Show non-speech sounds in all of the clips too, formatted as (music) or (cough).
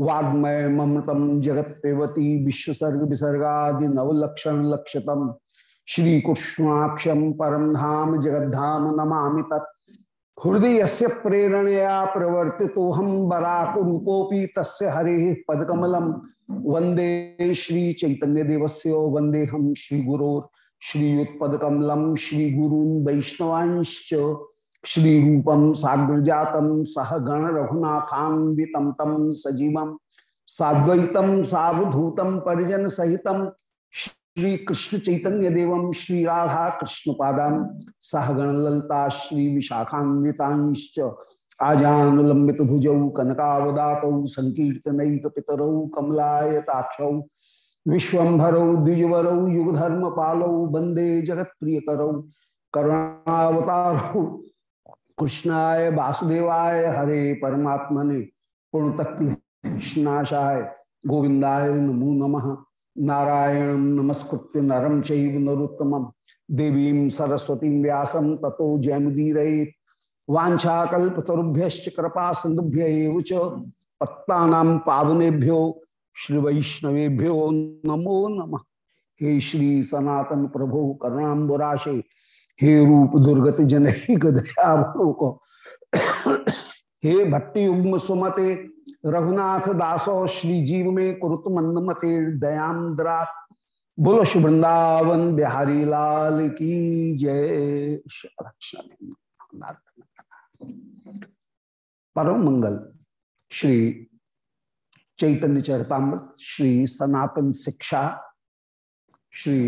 वाग्मय ममृतम जगत पेवती विश्वसर्ग विसर्गा नवलक्षण लक्षतम। श्री कृष्णाक्षम परम धाम जगद्धाम नमा तत्। हृदय से प्रेरणया प्रवर्ति हम बराक रूपोपी तस्य हरे पदकमलम। वंदे श्री चैतन्य देवस्य वंदे हम श्री गुरो श्रीयुत्पदकमलम श्री वैष्णवांश्च। श्री रूपम साग्र जातम सह गण रघुनाथान्वितम तम सजीवम साद्वैतम सावधूतम परिजन सहितम श्री कृष्ण चैतन्य देवम श्री राधा कृष्ण पादाम सहगण ललता श्री विशाखान्वितांश्च आजानुलंबित भुजौ कनकावदात संकीर्तनैक पितरौ कमलायताक्षौ, विश्वभरौ द्विजवरौ युगधर्म पालौ वंदे जगत करुणावतारौ कृष्णाय वासुदेवाय हरे परमात्मने पूर्णतक कृष्णाशाय गोविंदाय नमो नमः। नारायण नमस्कृत्य नरम चैव नरोत्तम। देवी सरस्वती व्यासम ततो जयमुदीर वाछाकल्पतरुभ्य कृपा सिंधुभ्य पत्ता पावनेभ्यो श्री वैष्णवेभ्यो नमो नमः। हे श्री सनातन प्रभु करुणाबुराशे हे रूप दुर्गत जनहिक दयावलोक हे भट्टी युग्म सुमते, रघुनाथ दासो श्री जीव में कुरुत मंद मते दयाद्रा बोलो वृंदावन बिहारी लाल की जय। परम मंगल, श्री चैतन्य चरतामृत, श्री सनातन शिक्षा, श्री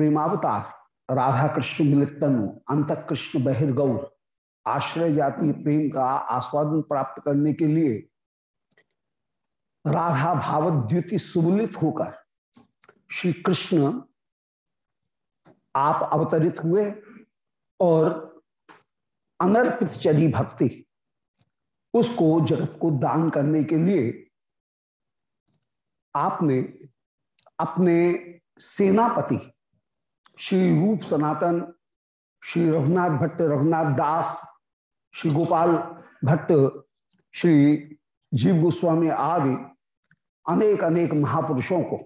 प्रेमावतार राधा कृष्ण मिलित अंत कृष्ण बहिर्गौर। आश्रय जाति प्रेम का आस्वादन प्राप्त करने के लिए राधा भाव भावद्युति सुमिलित होकर श्री कृष्ण आप अवतरित हुए और अनर्पित चरी भक्ति उसको जगत को दान करने के लिए आपने अपने सेनापति श्री रूप सनातन श्री रघुनाथ भट्ट रघुनाथ दास श्री गोपाल भट्ट श्री जीव गोस्वामी आदि अनेक अनेक महापुरुषों को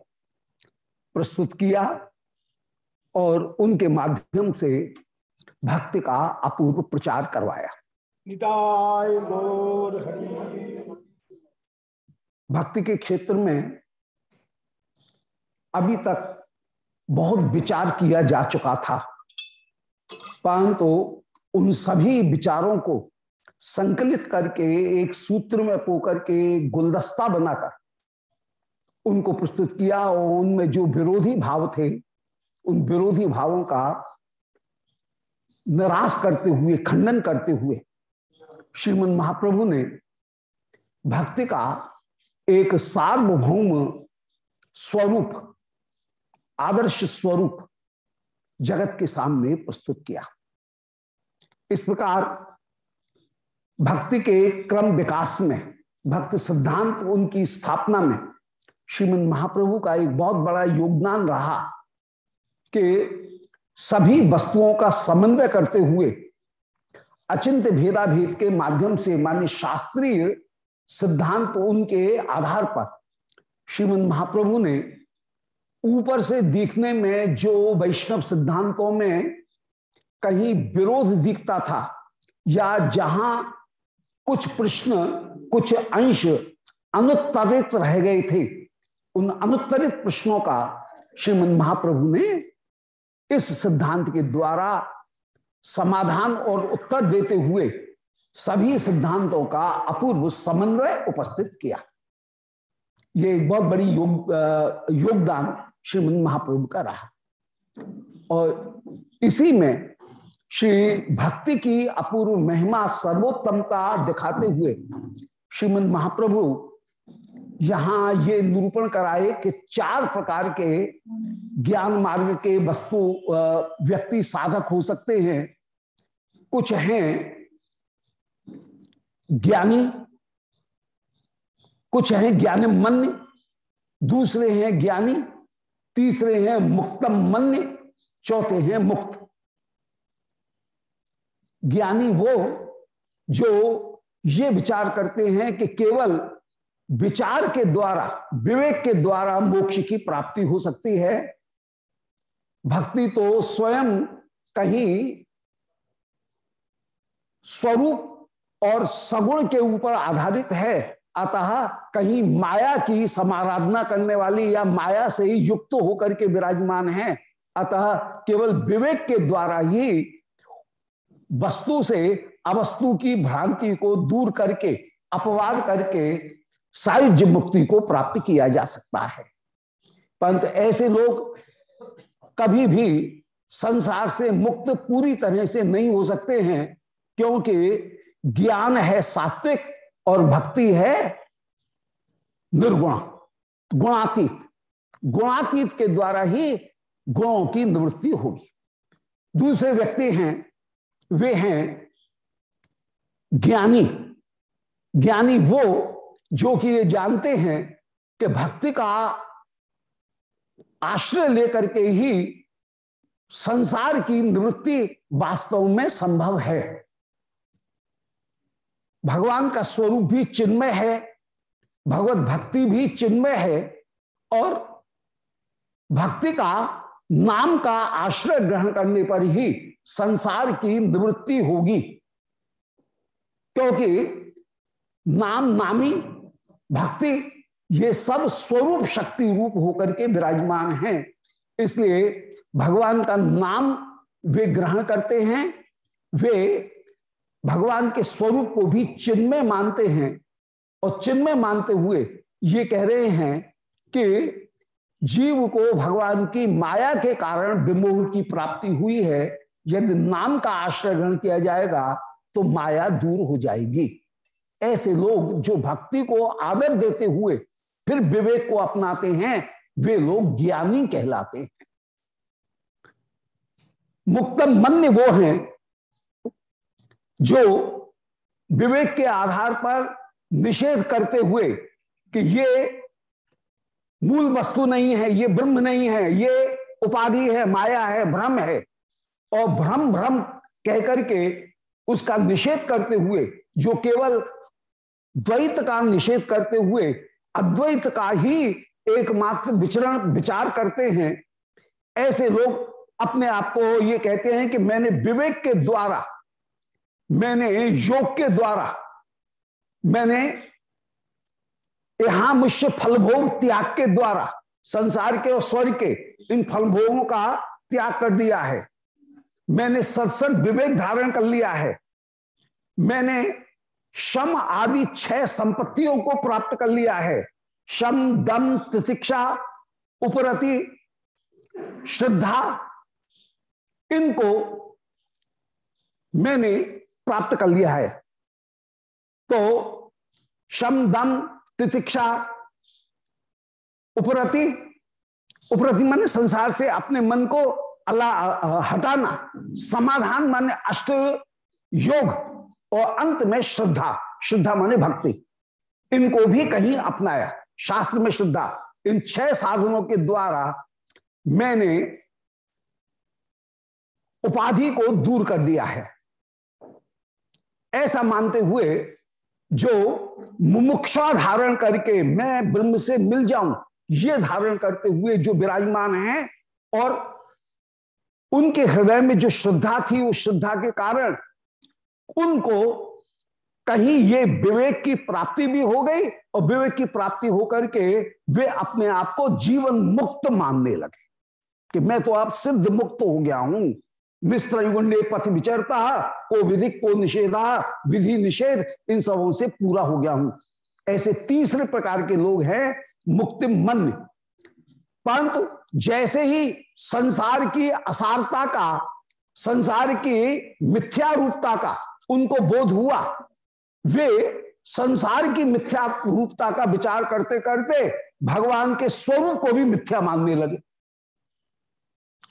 प्रस्तुत किया और उनके माध्यम से भक्ति का अपूर्व प्रचार करवाया। भक्ति के क्षेत्र में अभी तक बहुत विचार किया जा चुका था। परंतु तो उन सभी विचारों को संकलित करके, एक सूत्र में पोकर के गुलदस्ता बनाकर उनको प्रस्तुत किया और उनमें जो विरोधी भाव थे, उन विरोधी भावों का निराश करते हुए, खंडन करते हुए श्रीमद महाप्रभु ने भक्ति का एक सार्वभौम स्वरूप आदर्श स्वरूप जगत के सामने प्रस्तुत किया। इस प्रकार भक्ति के क्रम विकास में, भक्त सिद्धांत उनकी स्थापना में श्रीमद महाप्रभु का एक बहुत बड़ा योगदान रहा कि सभी वस्तुओं का समन्वय करते हुए अचिंत भेदाभेद के माध्यम से मान्य शास्त्रीय सिद्धांत उनके आधार पर श्रीमद महाप्रभु ने ऊपर से देखने में जो वैष्णव सिद्धांतों में कहीं विरोध दिखता था, या जहाँ कुछ प्रश्न, कुछ अंश अनुत्तरित रह गए थे, उन अनुत्तरित प्रश्नों का श्रीमद महाप्रभु ने इस सिद्धांत के द्वारा समाधान और उत्तर देते हुए सभी सिद्धांतों का अपूर्व समन्वय उपस्थित किया। ये एक बहुत बड़ी योग योगदान श्रीमद महाप्रभु का रहा। और इसी में श्री भक्ति की अपूर्व महिमा सर्वोत्तमता दिखाते हुए श्रीमद महाप्रभु यहाँ ये निरूपण कराए कि चार प्रकार के ज्ञान मार्ग के वस्तु व्यक्ति साधक हो सकते हैं। कुछ हैं ज्ञानी, कुछ हैं ज्ञान मन दूसरे हैं ज्ञानी तीसरे हैं मुक्तम मन्य, चौथे हैं मुक्त। ज्ञानी वो जो ये विचार करते हैं कि केवल विचार के द्वारा, विवेक के द्वारा मोक्ष की प्राप्ति हो सकती है। भक्ति तो स्वयं कहीं स्वरूप और सगुण के ऊपर आधारित है। अतः कहीं माया की समाराधना करने वाली या माया से ही युक्त होकर के विराजमान है। अतः केवल विवेक के द्वारा ही वस्तु से अवस्तु की भ्रांति को दूर करके, अपवाद करके सायुज्य मुक्ति को प्राप्त किया जा सकता है। परंतु ऐसे लोग कभी भी संसार से मुक्त पूरी तरह से नहीं हो सकते हैं, क्योंकि ज्ञान है सात्विक और भक्ति है निर्गुण, गुणातीत। गुणातीत के द्वारा ही गुणों की निवृत्ति होगी दूसरे व्यक्ति हैं, वे हैं ज्ञानी। ज्ञानी वो जो कि ये जानते हैं कि भक्ति का आश्रय लेकर के ही संसार की निवृत्ति वास्तव में संभव है। भगवान का स्वरूप भी चिन्मय है, भगवत भक्ति भी चिन्मय है और भक्ति का नाम का आश्रय ग्रहण करने पर ही संसार की निवृत्ति होगी। क्योंकि नाम नामी, भक्ति, ये सब स्वरूप शक्ति रूप होकर के विराजमान हैं। इसलिए भगवान का नाम वे ग्रहण करते हैं, वे भगवान के स्वरूप को भी चिन्मय मानते हैं और चिन्मय मानते हुए ये कह रहे हैं कि जीव को भगवान की माया के कारण विमोह की प्राप्ति हुई है। यदि नाम का आश्रय ग्रहण किया जाएगा तो माया दूर हो जाएगी। ऐसे लोग जो भक्ति को आदर देते हुए फिर विवेक को अपनाते हैं, वे लोग ज्ञानी कहलाते हैं। मुक्तम मन्य वो हैं जो विवेक के आधार पर निषेध करते हुए कि ये मूल वस्तु नहीं है, ये ब्रह्म नहीं है, ये उपाधि है, माया है, भ्रम है, और भ्रम भ्रम कहकर के उसका निषेध करते हुए, जो केवल द्वैत का निषेध करते हुए, अद्वैत का ही एकमात्र विचरण, विचार करते हैं, ऐसे लोग अपने आप को ये कहते हैं कि मैंने विवेक के द्वारा मैंने योग के द्वारा, मैंने यहाँ मुझसे फलभोग त्याग के द्वारा, संसार के और स्वर्ग के, इन फलभोगों का त्याग कर दिया है। मैंने सत्सत विवेक धारण कर लिया है। मैंने शम आदि छह संपत्तियों को प्राप्त कर लिया है। शम, दम, तितिक्षा, उपरति, श्रद्धा, इनको मैंने प्राप्त कर लिया है। तो शम, दम, तितिक्षा, उपरति उपरति माने संसार से अपने मन को अल्लाह हटाना, समाधान माने अष्ट योग और अंत में श्रद्धा श्रद्धा माने भक्ति। इनको भी कहीं अपनाया। शास्त्र में श्रद्धा। इन छह साधनों के द्वारा मैंने उपाधि को दूर कर दिया है। ऐसा मानते हुए जो मुमुक्षा धारण करके मैं ब्रह्म से मिल जाऊँ, ये धारण करते हुए जो विराजमान हैं और उनके हृदय में जो श्रद्धा थी, उस श्रद्धा के कारण उनको कहीं ये विवेक की प्राप्ति भी हो गई और विवेक की प्राप्ति होकर के वे अपने आप को जीवन मुक्त मानने लगे कि मैं तो आप सिद्ध मुक्त हो गया हूँ। युगुंडे पथ विचरता, को विधि को निषेधा, विधि निषेध, इन सबों से पूरा हो गया हूँ। ऐसे तीसरे प्रकार के लोग हैं मुक्ति मन परंतु जैसे ही संसार की असारता का, संसार की मिथ्या रूपता का उनको बोध हुआ, वे संसार की मिथ्या रूपता का विचार करते करते भगवान के स्वरूप को भी मिथ्या मानने लगे।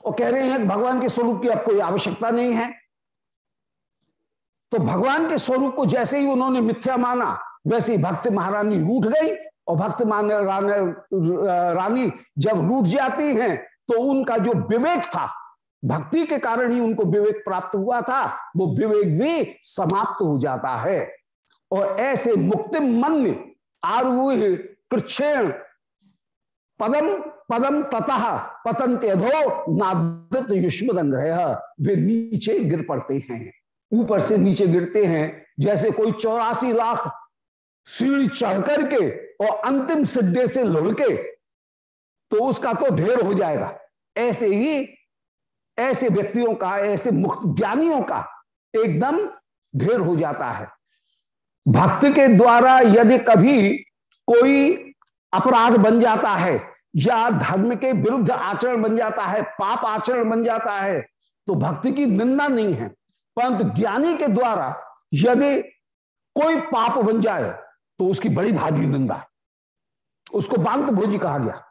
और कह रहे हैं, भगवान के स्वरूप की अब कोई आवश्यकता नहीं है। तो भगवान के स्वरूप को जैसे ही उन्होंने मिथ्या माना, वैसे ही भक्त महारानी रूठ गई और भक्त मान रानी जब रूठ जाती हैं तो उनका जो विवेक था, भक्ति के कारण ही उनको विवेक प्राप्त हुआ था, वो विवेक भी समाप्त हो जाता है। और ऐसे मुक्ति मन आरूह कृक्षेण पदम पदम ततः पतंत अधो नादृत युष्म वे नीचे गिर पड़ते हैं। ऊपर से नीचे गिरते हैं। जैसे कोई चौरासी लाख सीढ़ी चढ़ करके और अंतिम सिड्डे से लुढ़के तो उसका तो ढेर हो जाएगा। ऐसे ही, ऐसे व्यक्तियों का, ऐसे मुक्त ज्ञानियों का एकदम ढेर हो जाता है। भक्त के द्वारा यदि कभी कोई अपराध बन जाता है या धर्म के विरुद्ध आचरण बन जाता है, पाप आचरण बन जाता है तो भक्ति की निंदा नहीं है। परंतु ज्ञानी के द्वारा यदि कोई पाप बन जाए तो उसकी बड़ी भारी निंदा। है उसको बांत भोजी कहा गया।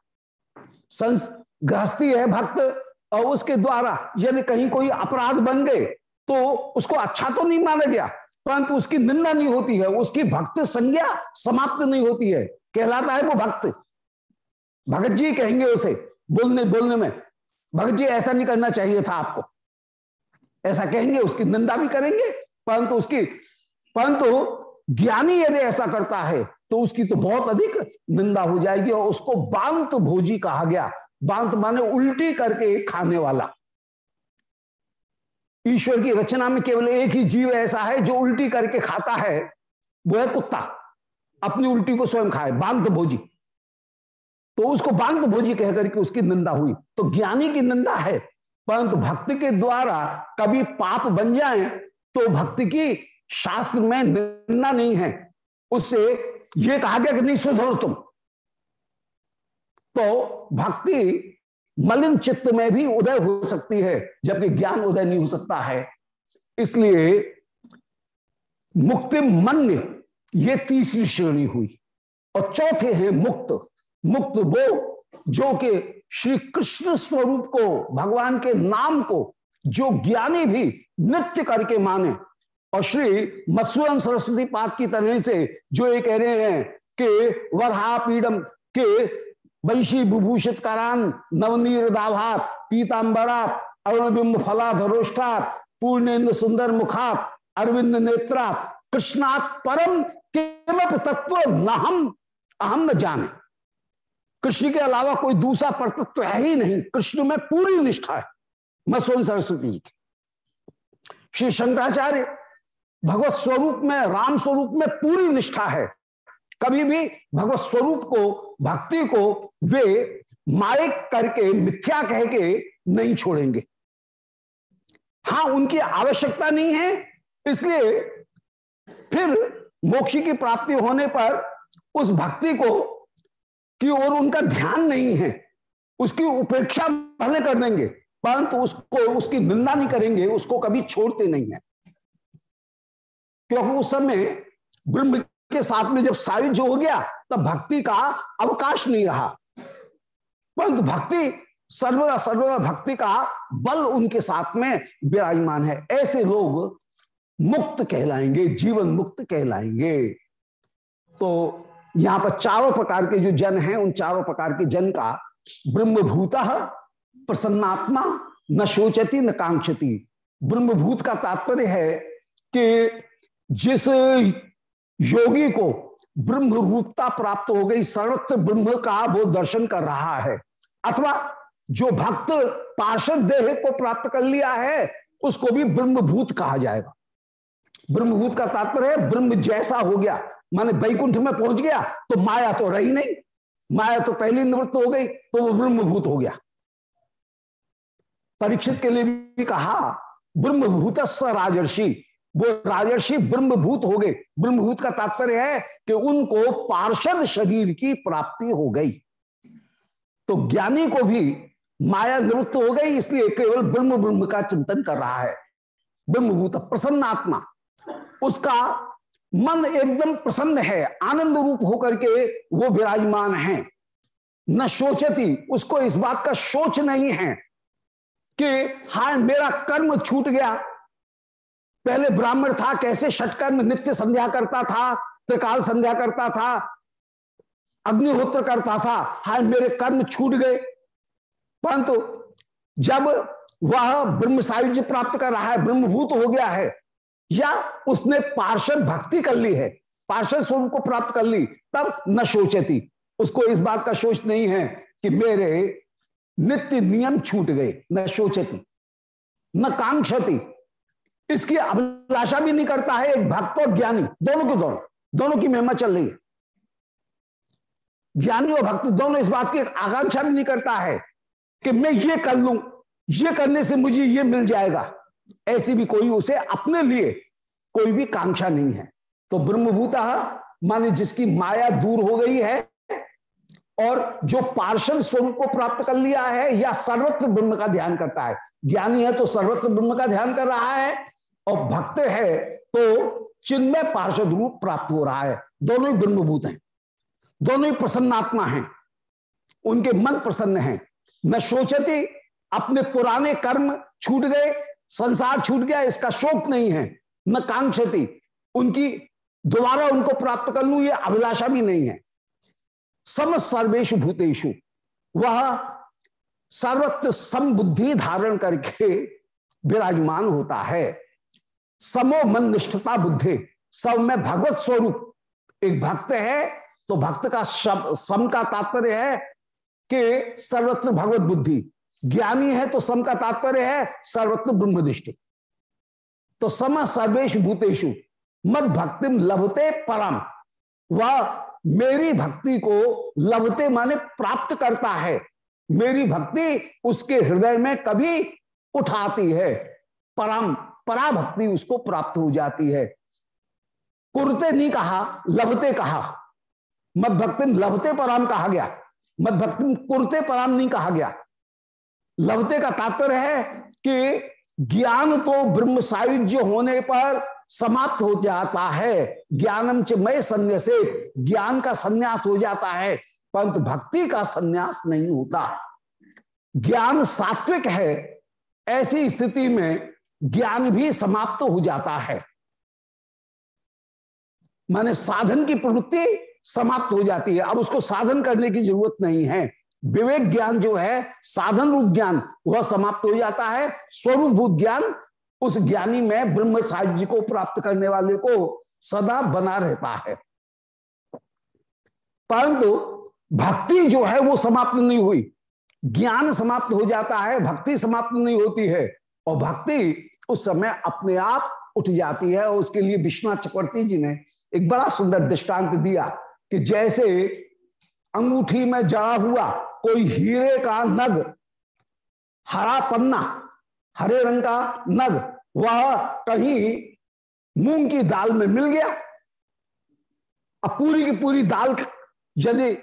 संस, गृहस्थी है भक्त, और उसके द्वारा यदि कहीं कोई अपराध बन गए तो उसको अच्छा तो नहीं माना गया, परंतु उसकी निंदा नहीं होती है। उसकी भक्त संज्ञा समाप्त नहीं होती है। कहलाता है वो भक्त। भगत जी कहेंगे उसे, बोलने बोलने में, भगत जी, ऐसा नहीं करना चाहिए था आपको। ऐसा कहेंगे, उसकी निंदा भी करेंगे, परंतु उसकी, परंतु ज्ञानी यदि ऐसा करता है तो उसकी तो बहुत अधिक निंदा हो जाएगी और उसको बांत भोजी कहा गया। बांत माने उल्टी करके खाने वाला। ईश्वर की रचना में केवल एक ही जीव ऐसा है, जो उल्टी करके खाता है, वो है कुत्ता। अपनी उल्टी को स्वयं खाए, बांत भोजी। तो उसको बांत भोजी कहकर के उसकी निंदा हुई। तो ज्ञानी की निंदा है, परंतु भक्ति के द्वारा कभी पाप बन जाए तो भक्ति की शास्त्र में निंदा नहीं है। उससे ये कहा गया कि नहीं सुधरो तुम। तो भक्ति मलिन चित्त में भी उदय हो सकती है, जबकि ज्ञान उदय नहीं हो सकता है। इसलिए मुक्ति मन ये तीसरी श्रेणी हुई। और चौथे हैं मुक्त। मुक्त वो जो कि श्री कृष्ण स्वरूप को, भगवान के नाम को, जो ज्ञानी भी नित्य करके माने। और श्री मत्स्यन सरस्वती पाद की तरह से जो ये कह रहे हैं कि वरहा पीडम के वंशी विभूषित करान नवनीर दाभात, पीताम्बरात, अरुणबिंब फलाधरोष्ठात पूर्णेन्द्र सुंदर मुखात, अरविंद नेत्रात, कृष्णात परम केवल तत्व न हम अहम न जाने। कृष्ण के अलावा कोई दूसरा परतत्व तो है ही नहीं। कृष्ण में पूरी निष्ठा है। मसोन सरस्वती की। श्री शंकराचार्य, भगवत स्वरूप में, राम स्वरूप में पूरी निष्ठा है। कभी भी भगवत स्वरूप को, भक्ति को वे मायक करके, मिथ्या कह के नहीं छोड़ेंगे। हाँ उनकी आवश्यकता नहीं है। इसलिए फिर मोक्ष की प्राप्ति होने पर उस भक्ति को की ओर उनका ध्यान नहीं है। उसकी उपेक्षा भले कर देंगे, परंतु उसको, उसकी निंदा नहीं करेंगे, उसको कभी छोड़ते नहीं है। क्योंकि उस समय ब्रह्म के साथ में जब सायुज हो गया, तब भक्ति का अवकाश नहीं रहा। परंतु भक्ति, सर्वदा सर्वदा भक्ति का बल उनके साथ में विराजमान है। ऐसे लोग मुक्त कहलाएँगे, जीवन मुक्त कहलाएँगे। तो यहाँ पर चारों प्रकार के जो जन हैं, उन चारों प्रकार के जन का ब्रह्मभूत प्रसन्नात्मा न शोचती, न कांक्षती। ब्रह्मभूत का तात्पर्य है कि जिस योगी को ब्रह्म रूपता प्राप्त हो गई, सर्वत्र ब्रह्म का वो दर्शन कर रहा है, अथवा जो भक्त पार्षद देह को प्राप्त कर लिया है, उसको भी ब्रह्मभूत कहा जाएगा। ब्रह्मभूत का तात्पर्य है, ब्रह्म जैसा हो गया माने बैकुंठ में पहुँच गया तो माया तो रही नहीं। माया तो पहली निवृत्त हो गई तो वो ब्रह्मभूत हो गया। परीक्षित के लिए भी कहा ब्रह्मभूत राजर्षि। वो राजर्षि ब्रह्मभूत हो गए। ब्रह्मभूत का तात्पर्य है कि उनको पार्षद शरीर की प्राप्ति हो गई। तो ज्ञानी को भी माया निवृत्त हो गई, इसलिए केवल ब्रह्म ब्रह्म का चिंतन कर रहा है। ब्रह्मभूत प्रसन्न आत्मा उसका मन एकदम प्रसन्न है, आनंद रूप होकर के वो विराजमान है। न सोचती, उसको इस बात का सोच नहीं है कि हाय, मेरा कर्म छूट गया। पहले ब्राह्मण था, कैसे षटकर्म, नित्य संध्या करता था, त्रिकाल संध्या करता था, अग्निहोत्र करता था, हाय, मेरे कर्म छूट गए। परंतु जब वह ब्रह्म सायुज्य प्राप्त कर रहा है, ब्रह्मभूत हो गया है या उसने पार्षद भक्ति कर ली है, पार्षद स्वरूप को प्राप्त कर ली, तब न सोचती। उसको इस बात का सोच नहीं है कि मेरे नित्य नियम छूट गए, न सोचती, न कांक्षती। इसकी अभिलाषा भी नहीं करता है, एक भक्त और ज्ञानी, दोनों के दोनों दोनों की महिमा चल रही है। ज्ञानी और भक्त दोनों इस बात की आकांक्षा भी नहीं करता है कि मैं ये कर लू, ये करने से मुझे ये मिल जाएगा। ऐसी भी कोई उसे अपने लिए कोई भी कांक्षा नहीं है। तो ब्रह्मभूत, माने जिसकी माया दूर हो गई है और जो पार्षद स्वरूप को प्राप्त कर लिया है या सर्वत्र ब्रह्म का ध्यान करता है। ज्ञानी है तो सर्वत्र ब्रह्म का ध्यान कर रहा है और भक्त है तो चिन्मय पार्षद रूप प्राप्त हो रहा है। दोनों ही ब्रह्मभूत हैं। दोनों ही प्रसन्नात्मा हैं। उनके मन प्रसन्न हैं। न सोचती अपने पुराने कर्म छूट गए संसार छूट गया, इसका शोक नहीं है। न कांक्षती उनकी दोबारा उनको प्राप्त कर लू, ये अभिलाषा भी नहीं है। सम सर्वेशु भूतेशु वह सर्वत्र समबुद्धि धारण करके विराजमान होता है। समो मन निष्ठता बुद्धि, सब में भगवत स्वरूप। एक भक्त है तो भक्त का सम का तात्पर्य है कि सर्वत्र भगवत बुद्धि। ज्ञानी है तो सम का तात्पर्य है सर्वत्र ब्रह्म दृष्टि तो सम सर्वेश भूतेशु मद भक्ति लभते परम। वह मेरी भक्ति को लभते माने प्राप्त करता है। मेरी भक्ति उसके हृदय में कभी उठाती है। परम, पराभक्ति उसको प्राप्त हो जाती है। कुरते नहीं कहा, लभते कहा। मद भक्ति लभते पराम कहा गया। मद भक्ति कुरते पराम नहीं कहा गया। लभते का तात्पर्य है कि ज्ञान तो ब्रह्म सायुज्य होने पर समाप्त हो जाता है। ज्ञानम च मय संन्या से ज्ञान का संन्यास हो जाता है, परंतु भक्ति का संन्यास नहीं होता। ज्ञान सात्विक है, ऐसी स्थिति में ज्ञान भी समाप्त हो जाता है। माने साधन की प्रवृत्ति समाप्त हो जाती है अब उसको साधन करने की ज़रूरत नहीं है। विवेक ज्ञान जो है, साधन रूप ज्ञान, वह समाप्त हो जाता है। स्वरूप ज्ञान, उस ज्ञानी में ब्रह्म साह्य को प्राप्त करने वाले को सदा बना रहता है। परंतु भक्ति जो है, वो समाप्त नहीं हुई। ज्ञान समाप्त हो जाता है, भक्ति समाप्त नहीं होती है, और भक्ति उस समय अपने आप उठ जाती है, और उसके लिए विश्वनाथ चक्रवर्ती जी ने एक बड़ा सुंदर दृष्टांत दिया कि जैसे अंगूठी में जड़ा हुआ कोई हीरे का नग, हरा पन्ना, हरे रंग का नग, वह कहीं मूंग की दाल में मिल गया। अब पूरी की पूरी दाल यदि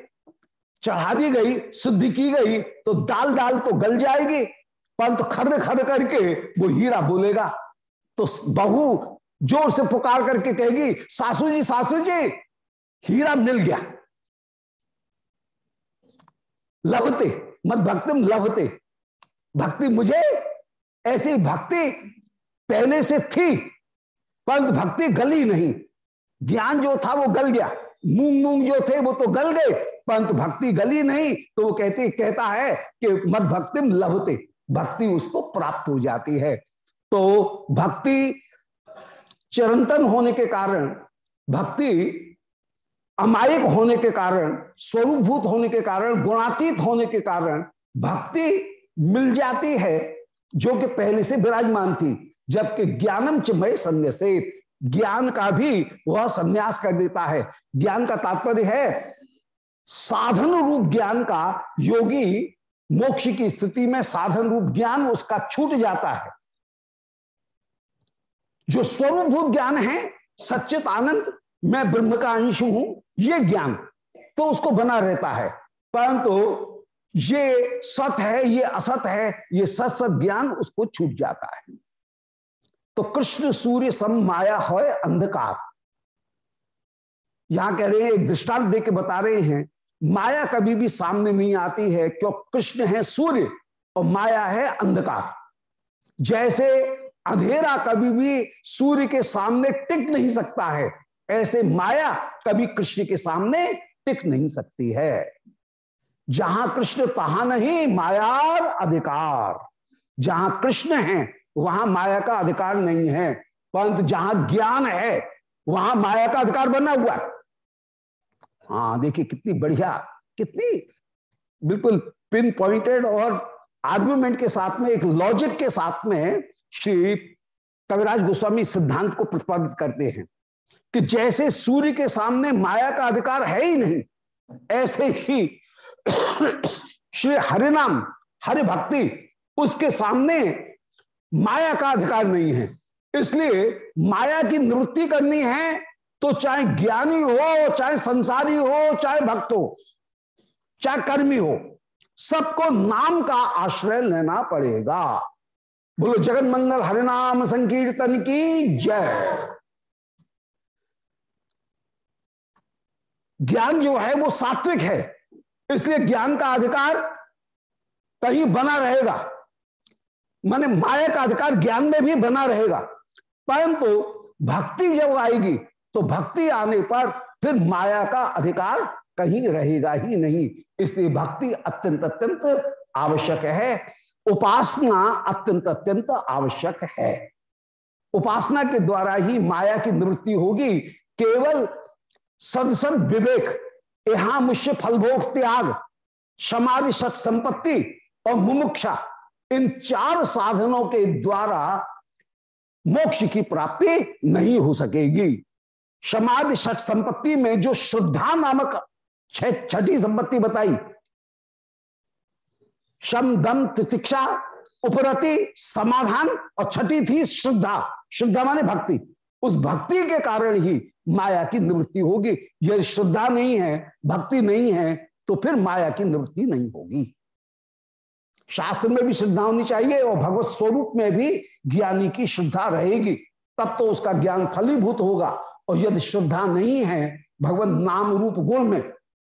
चढ़ा दी गई, शुद्धि की गई तो दाल दाल तो गल जाएगी परंतु तो खर खर करके वो हीरा बोलेगा। तो बहू ज़ोर से पुकार करके कहेगी, सासू जी सासू जी, हीरा मिल गया। लभते मत भक्ति लभते भक्ति मुझे, ऐसी भक्ति पहले से थी, परंतु भक्ति गली नहीं। ज्ञान जो था वो गल गया। मूंग मूंग जो थे वो तो गल गए, परंतु भक्ति गली नहीं तो वो कहते, कहता है कि मत भक्ति लभते भक्ति उसको प्राप्त हो जाती है। तो भक्ति चिरंतन होने के कारण, भक्ति अमायिक होने के कारण, स्वरूपभूत होने के कारण, गुणातीत होने के कारण भक्ति मिल जाती है, जो कि पहले से विराजमान थी, जबकि ज्ञानम चिमय संन्यासे ज्ञान का भी वह संन्यास कर देता है। ज्ञान का तात्पर्य है, साधन रूप ज्ञान का योगी मोक्ष की स्थिति में साधन रूप ज्ञान उसका छूट जाता है। जो स्वरूपभूत ज्ञान है, सच्चित आनंद मैं ब्रह्म का अंश हूँ, ये ज्ञान तो उसको बना रहता है। परंतु ये सत है, ये असत है, ये सत सत ज्ञान, उसको छूट जाता है। तो कृष्ण सूर्य सम माया हो अंधकार। यहाँ कह रहे हैं, एक दृष्टांत दे के बता रहे हैं, माया कभी भी सामने नहीं आती है, क्यों? कृष्ण है सूर्य और माया है अंधकार। जैसे अंधेरा कभी भी सूर्य के सामने टिक नहीं सकता है ऐसे माया कभी कृष्ण के सामने टिक नहीं सकती है। जहाँ कृष्ण तहा नहीं, मायार अधिकार। जहाँ कृष्ण है, वहाँ माया का अधिकार नहीं है। परंतु जहाँ ज्ञान है, वहाँ माया का अधिकार बना हुआ है। हाँ देखिए कितनी बढ़िया, कितनी बिल्कुल पिन पॉइंटेड और आर्ग्यूमेंट के साथ में, एक लॉजिक के साथ में श्री कविराज गोस्वामी सिद्धांत को प्रतिपादित करते हैं। कि जैसे सूर्य के सामने माया का अधिकार है ही नहीं, ऐसे ही श्री हरिनाम हरि भक्ति उसके सामने माया का अधिकार नहीं है। इसलिए माया की निवृत्ति करनी है तो चाहे ज्ञानी हो, चाहे संसारी हो, चाहे भक्त हो, चाहे कर्मी हो, सबको नाम का आश्रय लेना पड़ेगा। बोलो जगन मंगल हरिनाम संकीर्तन की जय। ज्ञान जो है वो सात्विक है, इसलिए ज्ञान का अधिकार कहीं बना रहेगा। माने माया का अधिकार ज्ञान में भी बना रहेगा। परंतु तो भक्ति जब आएगी तो भक्ति आने पर फिर माया का अधिकार कहीं रहेगा ही नहीं। इसलिए भक्ति अत्यंत अत्यंत आवश्यक है। उपासना अत्यंत अत्यंत आवश्यक है। उपासना के द्वारा ही माया की निवृत्ति होगी। केवल सदसद विवेक यहाँ मुश्य फलभोग त्याग, समाधि सत संपत्ति और मुमुक्षा, इन चार साधनों के द्वारा मोक्ष की प्राप्ति नहीं हो सकेगी। समाधि सठ संपत्ति में जो श्रद्धा नामक छठी संपत्ति बताई, शम दम तितिक्षा उपरति समाधान और छठी थी श्रद्धा। श्रद्धा माने भक्ति। उस भक्ति के कारण ही माया की निवृत्ति होगी। यदि श्रद्धा नहीं है, भक्ति नहीं है तो फिर माया की निवृत्ति नहीं होगी। शास्त्र में भी श्रद्धा होनी चाहिए और भगवत स्वरूप में भी ज्ञानी की श्रद्धा रहेगी। तब तो उसका ज्ञान फलीभूत होगा। और यदि श्रद्धा नहीं है भगवत नाम रूप गुण में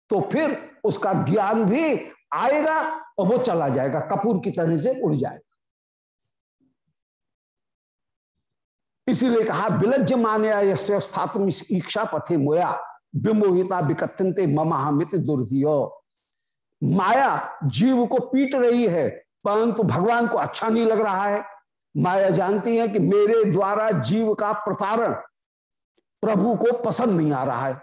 तो फिर उसका ज्ञान भी आएगा और वो चला जाएगा। कपूर की तरह से उड़ जाएगा। इसीलिए कहा बिलज मान्या स्थातुम इच्छा पथे मोया, विमोहिता विकथनते ममामित दुर्धियो। माया जीव को पीट रही है, परंतु भगवान को अच्छा नहीं लग रहा है। माया जानती है कि मेरे द्वारा जीव का प्रसारण प्रभु को पसंद नहीं आ रहा है।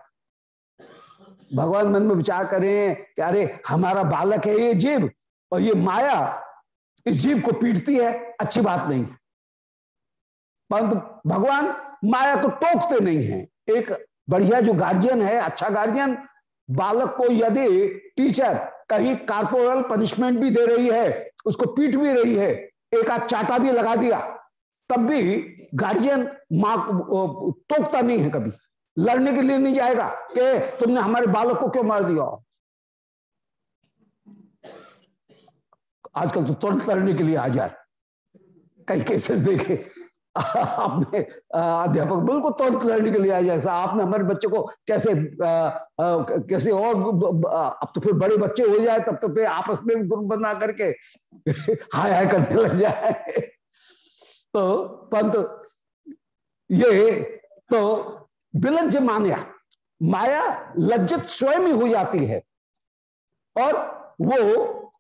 भगवान मन में विचार करें कि अरे, हमारा बालक है ये जीव, और ये माया इस जीव को पीटती है, अच्छी बात नहीं है। परंतु भगवान माया को टोकते नहीं है। एक बढ़िया जो गार्जियन है अच्छा गार्जियन बालक को यदि टीचर कहीं कार्पोरल पनिशमेंट भी दे रही है, उसको पीट भी रही है, एक आध चाटा भी लगा दिया, तब भी गार्जियन माँ टोकता नहीं है कभी। लड़ने के लिए नहीं जाएगा कि तुमने हमारे बालक को क्यों मार दिया? आजकल तो तुरंत लड़ने के लिए आ जाए। कई केसेस देखे। आपने अध्यापक बिल्कुल तुरंत लड़ने के लिए आ जाएगा आपने हमारे बच्चे को कैसे कैसे और अब तो फिर बड़े बच्चे हो जाए, तब तो फिर आपस में ग्रुप बना करके (laughs) हाय हाय करने लग जाए। तो पंत, ये तो बिलज मान्या, माया लज्जित स्वयं ही हो जाती है। और वो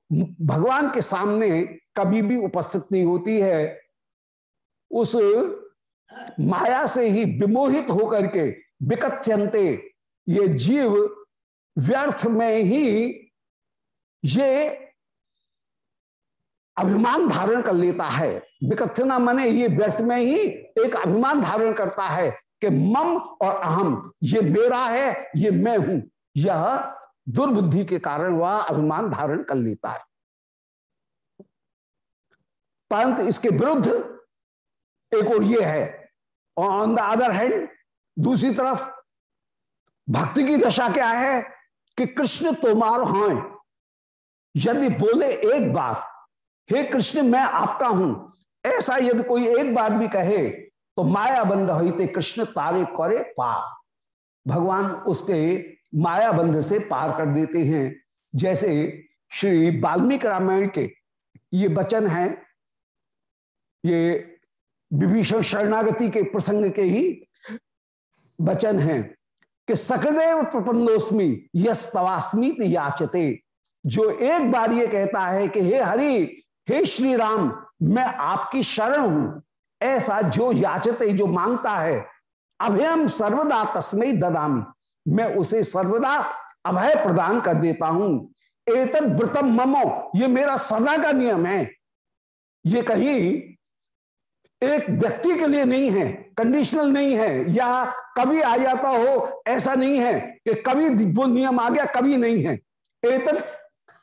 भगवान के सामने कभी भी उपस्थित नहीं होती है। उस माया से ही विमोहित होकर के विकथ्यंते ये जीव व्यर्थ में ही ये अभिमान धारण कर लेता है। विकथना मने ये व्यर्थ में ही एक अभिमान धारण करता है कि मम और अहम, ये मेरा है, ये मैं हूँ। यह दुर्बुद्धि के कारण वह अभिमान धारण कर लेता है। परंतु इसके विरुद्ध एक और ये है, और ऑन द अदर हैंड दूसरी तरफ़, भक्ति की दशा क्या है कि कृष्ण तोमार हाय यदि बोले एक बार, हे कृष्ण, मैं आपका हूँ। ऐसा यदि कोई एक बार भी कहे तो माया बंध होते कृष्ण तारे करे पार। भगवान उसके माया बंध से पार कर देते हैं। जैसे श्री वाल्मीकि रामायण के ये वचन है, ये विभीषण शरणागति के प्रसंग के ही वचन हैं कि सकदेव प्रपन्नोस्मी यस तवास्मी याचते। जो एक बार ये कहता है कि हे हरि, हे श्री राम मैं आपकी शरण हूँ। ऐसा जो याचते, जो माँगता है, अभयम सर्वदा तस्मय ददामी। मैं उसे सर्वदा अभय प्रदान कर देता हूँ। एतन व्रतम ममो, ये मेरा सदा का नियम है। ये कहीं एक व्यक्ति के लिए नहीं है कंडीशनल नहीं है, या कभी आ जाता हो, ऐसा नहीं है कि कभी वो नियम आ गया कभी नहीं है। एतन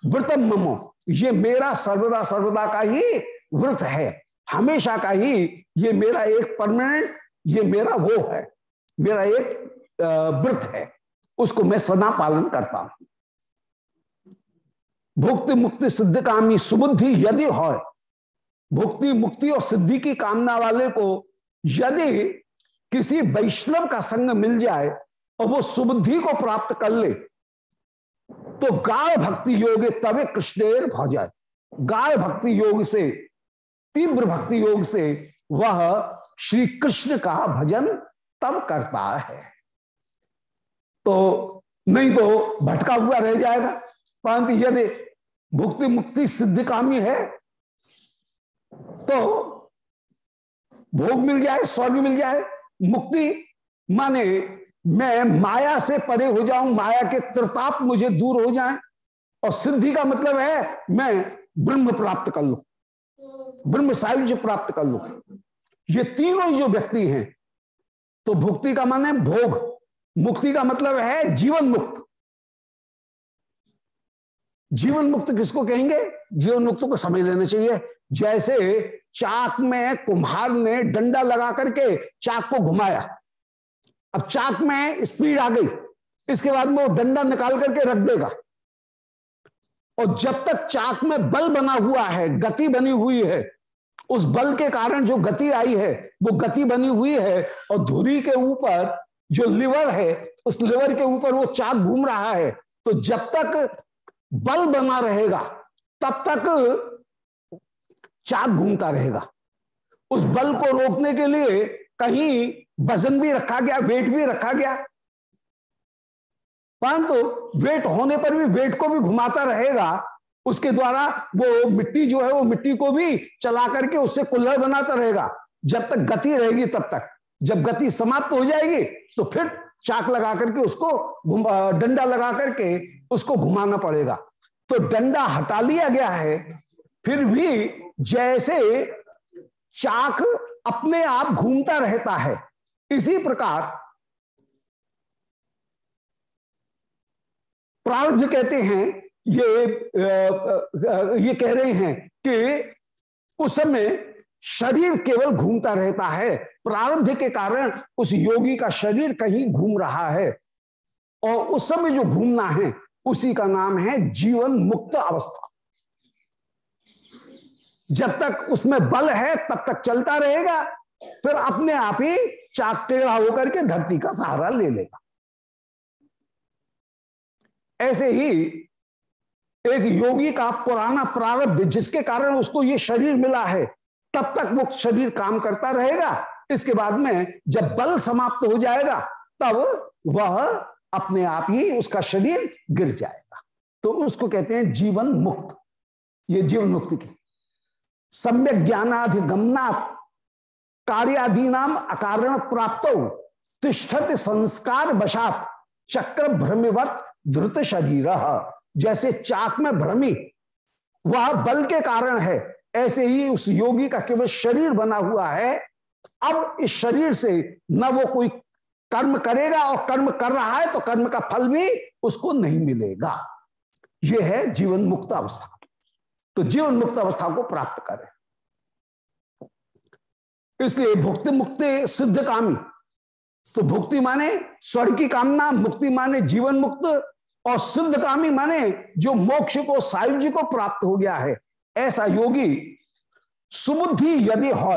व्रतम ममो। ये मेरा सर्वदा सर्वदा का ही व्रत है। हमेशा का ही ये मेरा एक परमानेंट ये मेरा वो है। मेरा एक व्रत है। उसको मैं सदा पालन करता हूँ। भुक्ति मुक्ति सिद्ध कामी सुबुद्धि यदि हो भुक्ति, मुक्ति और सिद्धि की कामना वाले को यदि किसी वैष्णव का संग मिल जाए और वो सुबुद्धि को प्राप्त कर ले तो गाय भक्ति योग तबे कृष्णेर भ जाए। गाय भक्ति योग से, तीव्र भक्ति योग से वह श्री कृष्ण का भजन तब करता है। तो नहीं तो भटका हुआ रह जाएगा। परंतु यदि भुक्ति, मुक्ति, सिद्ध कामी है तो भोग मिल जाए, स्वर्ग मिल जाए, मुक्ति। माने मैं माया से परे हो जाऊँ, माया के त्रिताप मुझे दूर हो जाए, और सिद्धि का मतलब है मैं ब्रह्म प्राप्त कर लू, ब्रह्म सायुज्य प्राप्त कर लू। ये तीनों जो व्यक्ति हैं तो भुक्ति का मान भोग, मुक्ति का मतलब है जीवन मुक्त। जीवन मुक्त किसको कहेंगे? जीवन मुक्त को समझ लेना चाहिए। जैसे चाक में कुम्हार ने डंडा लगा करके चाक को घुमाया। अब चाक में स्पीड आ गई। इसके बाद में वो डंडा निकाल करके रख देगा। और जब तक चाक में बल बना हुआ है, गति बनी हुई है, उस बल के कारण जो गति आई है, वो गति बनी हुई है और धुरी के ऊपर जो लिवर है, उस लिवर के ऊपर वो चाक घूम रहा है। तो जब तक बल बना रहेगा, तब तक चाक घूमता रहेगा। उस बल को रोकने के लिए कहीं वज़न भी रखा गया, वेट भी रखा गया। परंतु तो वेट होने पर भी, वेट को भी घुमाता रहेगा, उसके द्वारा वो मिट्टी जो है, वो मिट्टी को भी चला करके उससे कुल्हड़ बनाता रहेगा। जब तक गति रहेगी तब तक। जब गति समाप्त हो जाएगी तो फिर चाक लगा करके उसको डंडा लगा करके उसको घुमाना पड़ेगा। तो डंडा हटा लिया गया है, फिर भी जैसे चाक अपने आप घूमता रहता है, इसी प्रकार प्रारब्ध कहते हैं, ये ये कह रहे हैं कि उस समय शरीर केवल घूमता रहता है। प्रारब्ध के कारण उस योगी का शरीर कहीं घूम रहा है। और उस समय जो घूमना है, उसी का नाम है जीवन मुक्त अवस्था। जब तक उसमें बल है, तब तक चलता रहेगा, फिर अपने आप ही चाक टेढ़ा होकर के धरती का सहारा ले लेगा। ऐसे ही एक योगी का पुराना प्रारब्ध जिसके कारण उसको ये शरीर मिला है तब तक वो शरीर काम करता रहेगा। इसके बाद में जब बल समाप्त हो जाएगा, तब वह अपने आप ही उसका शरीर गिर जाएगा। तो उसको कहते हैं जीवन मुक्त। ये जीवन मुक्ति की। सम्यक ज्ञानाधिगमनाथ कार्यादि नाम अकारण प्राप्त। तिष्ठत संस्कार बशात चक्र भ्रमिवत धृत शरीर। जैसे चाक में भ्रमी, वह बल के कारण है। ऐसे ही उस योगी का केवल शरीर बना हुआ है। अब इस शरीर से न वो कोई कर्म करेगा और कर्म कर रहा है तो कर्म का फल भी उसको नहीं मिलेगा। यह है जीवन मुक्त अवस्था। तो जीवन मुक्त अवस्था को प्राप्त करें। इसलिए भुक्ति मुक्ति सिद्ध कामी। तो भुक्ति माने स्वर्ग की कामना, मुक्ति माने जीवन मुक्त और सिद्ध कामी माने जो मोक्ष को, सायुज्य को प्राप्त हो गया है। ऐसा योगी सुबुद्धि यदि हो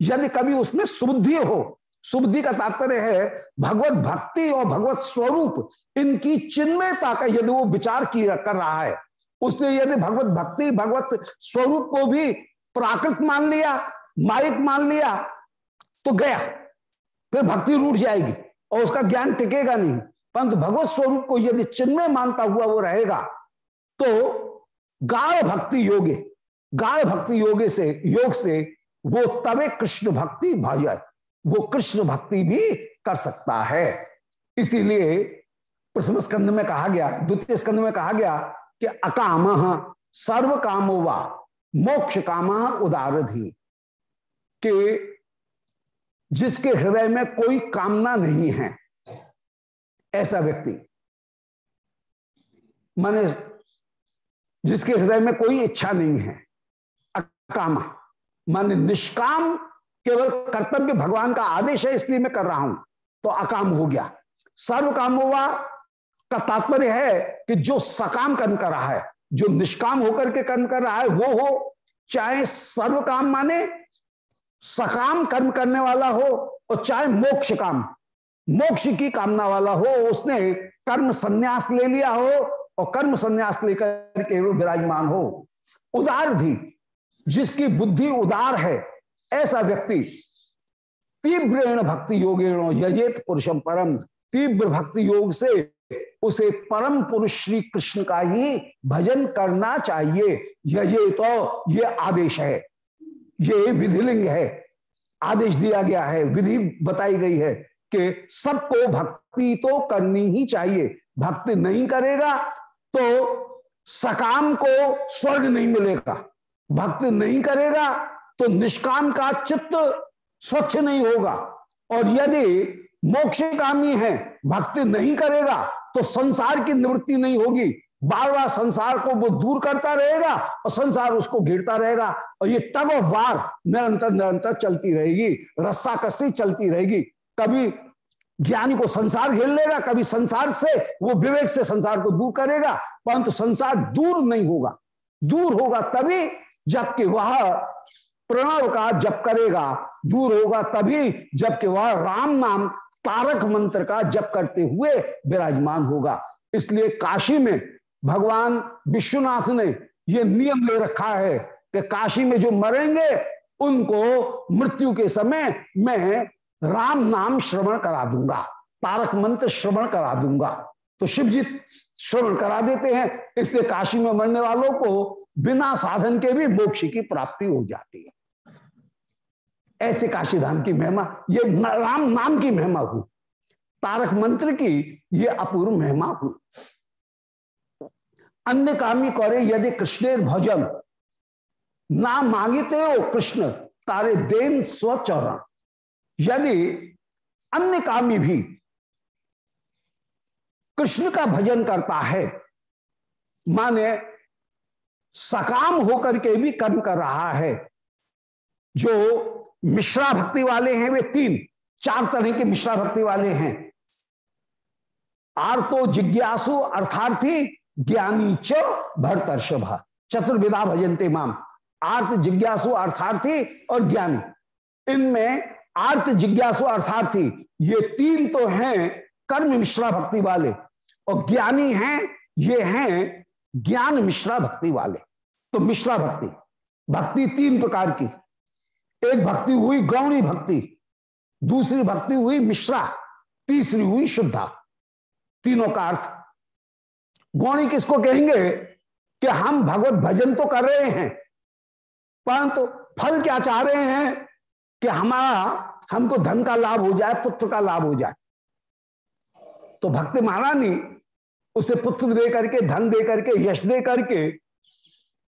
यदि कभी उसमें सुबुद्धि हो, सुबुद्धि का तात्पर्य है भगवत भक्ति और भगवत स्वरूप, इनकी चिन्मयता का यदि वो विचार किया कर रहा है, उसने यदि भगवत भक्ति, भगवत स्वरूप को भी प्राकृत मान लिया माइक मान लिया तो गया, फिर भक्ति रूट जाएगी और उसका ज्ञान टिकेगा नहीं। परंतु भगवत स्वरूप को यदि चिन्मय मानता हुआ वो रहेगा तो गाढ़ भक्ति योगे, गाय भक्ति योगे से, योग से वो तवे कृष्ण भक्ति भाई वो कृष्ण भक्ति भी कर सकता है। इसीलिए प्रथम स्कंध में कहा गया, द्वितीय स्कंध में कहा गया कि अकाम सर्व कामो वा मोक्ष काम उदारधि, कि जिसके हृदय में कोई कामना नहीं है। ऐसा व्यक्ति, माने जिसके हृदय में कोई इच्छा नहीं है। अकामा, माने निष्काम केवल कर्तव्य भगवान का आदेश है, इसलिए मैं कर रहा हूँ। तो अकाम हो गया। सर्व काम हुआ का तात्पर्य है कि जो सकाम कर्म कर रहा है, जो निष्काम होकर के कर्म कर रहा है, वो हो, चाहे सर्व काम माने सकाम कर्म करने वाला हो और चाहे मोक्ष काम। मोक्ष की कामना वाला हो, उसने कर्म संन्यास ले लिया हो और कर्म संन्यास लेकर के विराजमान हो। उदार भी, जिसकी बुद्धि उदार है, ऐसा व्यक्ति तीव्र भक्ति योगेण यजेत पुरुषम परम। तीव्र भक्ति योग से उसे परम पुरुष श्री कृष्ण का ही भजन करना चाहिए। यजे तो ये आदेश है, ये विधिलिंग है। आदेश दिया गया है, विधि बताई गई है कि सबको भक्ति तो करनी ही चाहिए। भक्ति नहीं करेगा तो सकाम को स्वर्ग नहीं मिलेगा। भक्त नहीं करेगा तो निष्काम का चित्त स्वच्छ नहीं होगा। और यदि मोक्ष कामी है, भक्ति नहीं करेगा तो संसार की निवृत्ति नहीं होगी। बार बार संसार को वो दूर करता रहेगा और संसार उसको घेरता रहेगा। और ये टग ऑफ़ वार निरंतर निरंतर चलती रहेगी रस्सा कस्सी चलती रहेगी। कभी ज्ञानी को संसार घेर लेगा, कभी संसार से वो विवेक से संसार को दूर करेगा, परंतु संसार दूर नहीं होगा। दूर होगा तभी जबकि वह प्रणव का जप करेगा, दूर होगा तभी जबकि वह राम नाम तारक मंत्र का जप करते हुए विराजमान होगा। इसलिए काशी में भगवान विश्वनाथ ने यह नियम ले रखा है कि काशी में जो मरेंगे, उनको मृत्यु के समय मैं राम नाम श्रवण करा दूँगा, तारक मंत्र श्रवण करा दूँगा। तो शिव जी श्रवण करा देते हैं, इससे काशी में मरने वालों को बिना साधन के भी मोक्ष की प्राप्ति हो जाती है। ऐसे काशी धाम की महिमा, ये राम नाम की महिमा हुई। तारक मंत्र की ये अपूर्व महिमा हुई। अन्य कामी करे, यदि कृष्णेर भजन, ना मांगते हो कृष्ण, तारे देन स्वचरण यदि अन्य कामी भी कृष्ण का भजन करता है, माने सकाम होकर के भी कर्म कर रहा है, जो मिश्रा भक्ति वाले हैं वे तीन, चार तरह के मिश्रा भक्ति वाले हैं। आर्तो जिज्ञासु अर्थार्थी ज्ञानी च भरतर्षभ चतुर्विदा भजनते माम। आर्थ जिज्ञासु अर्थार्थी और ज्ञानी। इनमें आर्थ जिज्ञासु अर्थार्थी, ये तीन तो हैं कर्म मिश्रा भक्ति वाले और ज्ञानी हैं, ये हैं ज्ञान मिश्रा भक्ति वाले। तो मिश्रा भक्ति भक्ति तीन प्रकार की। एक भक्ति हुई गौणी भक्ति, दूसरी भक्ति हुई मिश्रा, तीसरी हुई शुद्धा। तीनों का अर्थ, गौणी किसको कहेंगे कि हम भगवत भजन तो कर रहे हैं, परंतु फल क्या चाह रहे हैं? कि हमारा, हमको धन का लाभ हो जाए, पुत्र का लाभ हो जाए। तो भक्ति महारानी उसे पुत्र दे करके, धन दे करके, यश दे करके,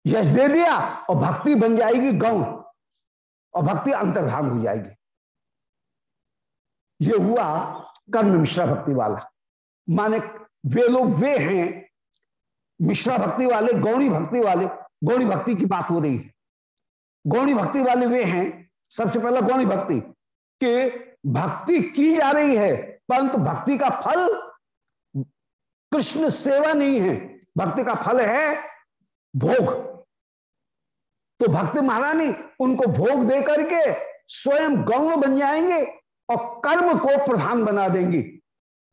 यश दे दिया और भक्ति बन जाएगी गौ और भक्ति अंतर्धान हो जाएगी। ये हुआ कर्म मिश्रा भक्ति वाला। माने वे लोग वे हैं, मिश्रा भक्ति वाले, गौणी भक्ति वाले, गौणी भक्ति की बात हो रही है। गौणी भक्ति वाले वे हैं सबसे पहला कौन गौणी भक्ति। कि भक्ति की जा रही है, परंतु भक्ति का फल कृष्ण सेवा नहीं है। भक्ति का फल है भोग। तो भक्ति महारानी उनको भोग दे करके स्वयं गौण बन जाएँगे और कर्म को प्रधान बना देंगी।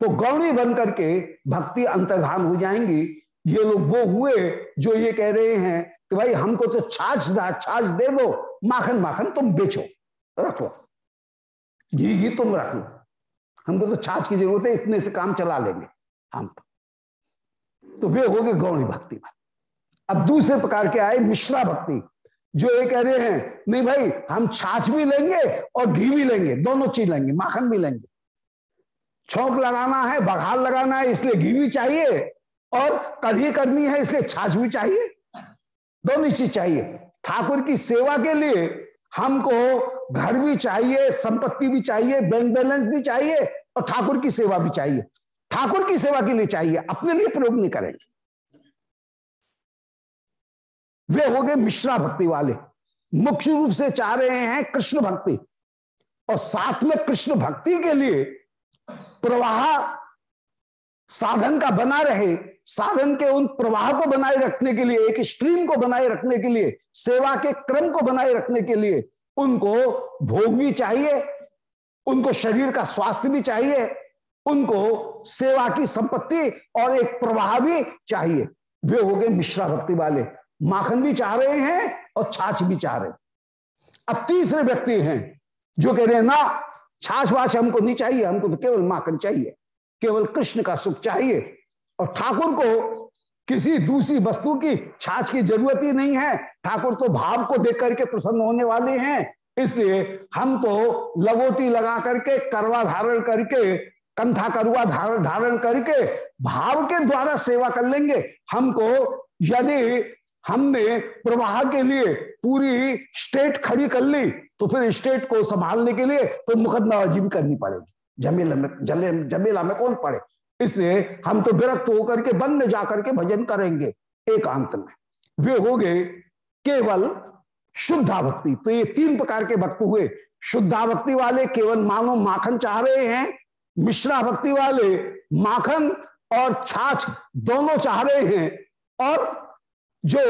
तो गौणी बन करके भक्ति अंतर्धान हो जाएँगी। ये लोग वो हुए जो ये कह रहे हैं कि भाई हमको तो छाछ दा, छाछ दे दो, माखन माखन तुम बेचो, रख लो। घी घी तुम रख लो। हमको तो छाछ की ज़रूरत है, इतने से काम चला लेंगे हम। तो वे हो गए गौणी भक्ति अब दूसरे प्रकार के आए मिश्रा भक्ति, जो ये कह रहे हैं, नहीं भाई, हम छाछ भी लेंगे और घी भी लेंगे, दोनों चीज़ लेंगे, माखन भी लेंगे। छोंक लगाना है, बघार लगाना है, इसलिए घी भी चाहिए और कढ़ी करनी है, इसलिए छाछ भी चाहिए, दोनों चीज़ चाहिए। ठाकुर की सेवा के लिए हमको घर भी चाहिए, संपत्ति भी चाहिए बैंक बैलेंस भी चाहिए और ठाकुर की सेवा भी चाहिए। ठाकुर की सेवा के लिए चाहिए, अपने लिए प्रयोग नहीं करेंगे। वे हो गए मिश्रा भक्ति वाले, मुख्य रूप से चाह रहे हैं कृष्ण भक्ति। और साथ में कृष्ण भक्ति के लिए प्रवाह साधन का बना रहे साधन के उन प्रवाह को बनाए रखने के लिए, एक स्ट्रीम को बनाए रखने के लिए, सेवा के क्रम को बनाए रखने के लिए उनको भोग भी चाहिए, उनको शरीर का स्वास्थ्य भी चाहिए, उनको सेवा की संपत्ति और एक प्रवाह भी चाहिए। वे हो गए मिश्रा भक्ति वाले। माखन भी चाह रहे हैं और छाछ भी चाह रहे अब तीसरे व्यक्ति हैं जो कह रहे हैं, ना, छाछ वाछ हमको नहीं चाहिए, हमको तो केवल माखन चाहिए, केवल कृष्ण का सुख चाहिए और ठाकुर को किसी दूसरी वस्तु की छाछ की ज़रूरत ही नहीं है। ठाकुर तो भाव को देख करके प्रसन्न होने वाले हैं। इसलिए हम तो लगोटी लगा करके, करवा धारण करके कंथा करुआ धारण धारण करके भाव के द्वारा सेवा कर लेंगे। हमको यदि हमने प्रवाह के लिए पूरी स्टेट खड़ी कर ली तो फिर स्टेट को संभालने के लिए तो मुकदमाबाजी भी करनी पड़ेगी। जमेला में जमेला में कौन पड़े? इसलिए हम तो विरक्त होकर के वन में जाकर के भजन करेंगे एकांत में। वे हो गए केवल शुद्धा भक्ति तो ये तीन प्रकार के भक्त हुए। शुद्धा भक्ति वाले केवल मानो माखन चाह रहे हैं मिश्रा भक्ति वाले माखन और छाछ दोनों चाह रहे हैं और जो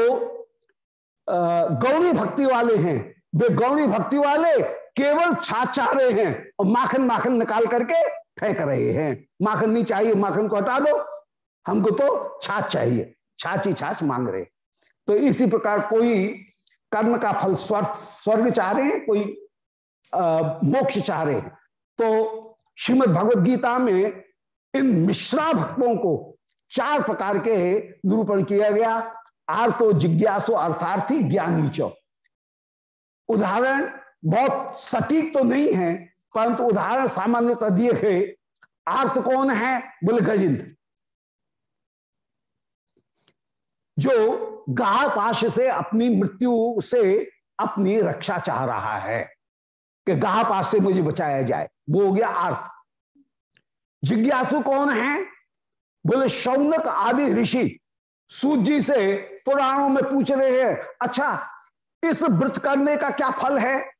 गौरी भक्ति वाले हैं, वे गौरी भक्ति वाले केवल छाछ चाह रहे हैं और माखन माखन निकाल करके फेंक रहे हैं। माखन नहीं चाहिए माखन को हटा दो। हमको तो छाछ चाहिए छाछ छाछ मांग रहे तो इसी प्रकार कोई कर्म का फल स्वर्ग स्वर्ग चाह रहे हैं कोई आ, मोक्ष चाह रहे हैं। तो श्रीमद भगवद गीता में इन मिश्रा भक्तों को चार प्रकार के निरूपण किया गया। आर्तो जिज्ञासो अर्थार्थी ज्ञानी चौ उदाहरण बहुत सटीक तो नहीं है परंतु उदाहरण सामान्यतः दिए गए आर्थ कौन है? बोले गजेंद्र जो गाह पाश से अपनी मृत्यु से अपनी रक्षा चाह रहा है कि गाह पाश से मुझे बचाया जाए, वो हो गया आर्थ। जिज्ञासु कौन है? बोले, शौनक आदि ऋषि सूजी से पुराणों में पूछ रहे हैं अच्छा इस व्रत करने का क्या फल है?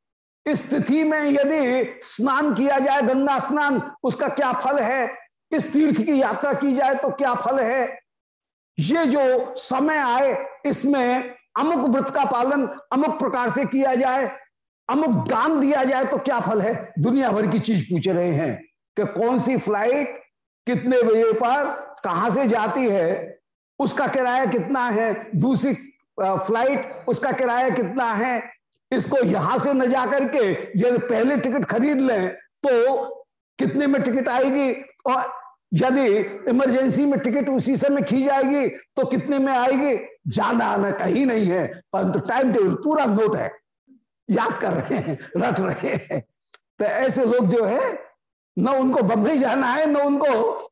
इस तिथि में यदि स्नान किया जाए, गंगा स्नान, उसका क्या फल है? इस तीर्थ की यात्रा की जाए तो क्या फल है? ये जो समय आए, इसमें अमुक व्रत का पालन अमुक प्रकार से किया जाए, अमुक दान दिया जाए तो क्या फल है? दुनिया भर की चीज़ पूछ रहे हैं कि कौन सी फ़्लाइट कितने बजे पर कहाँ से जाती है, उसका किराया कितना है? दूसरी फ़्लाइट, उसका किराया कितना है? इसको यहाँ से न जाकर के यदि पहले टिकट खरीद लें तो कितने में टिकट आएगी? और यदि इमरजेंसी में टिकट उसी समय खी जाएगी तो कितने में आएगी? जाना आना कहीं नहीं है, परंतु टाइम टेबल पूरा नोट है। याद कर रहे हैं, रट रहे हैं। तो ऐसे लोग जो है, न उनको बम्बई जाना है, न उनको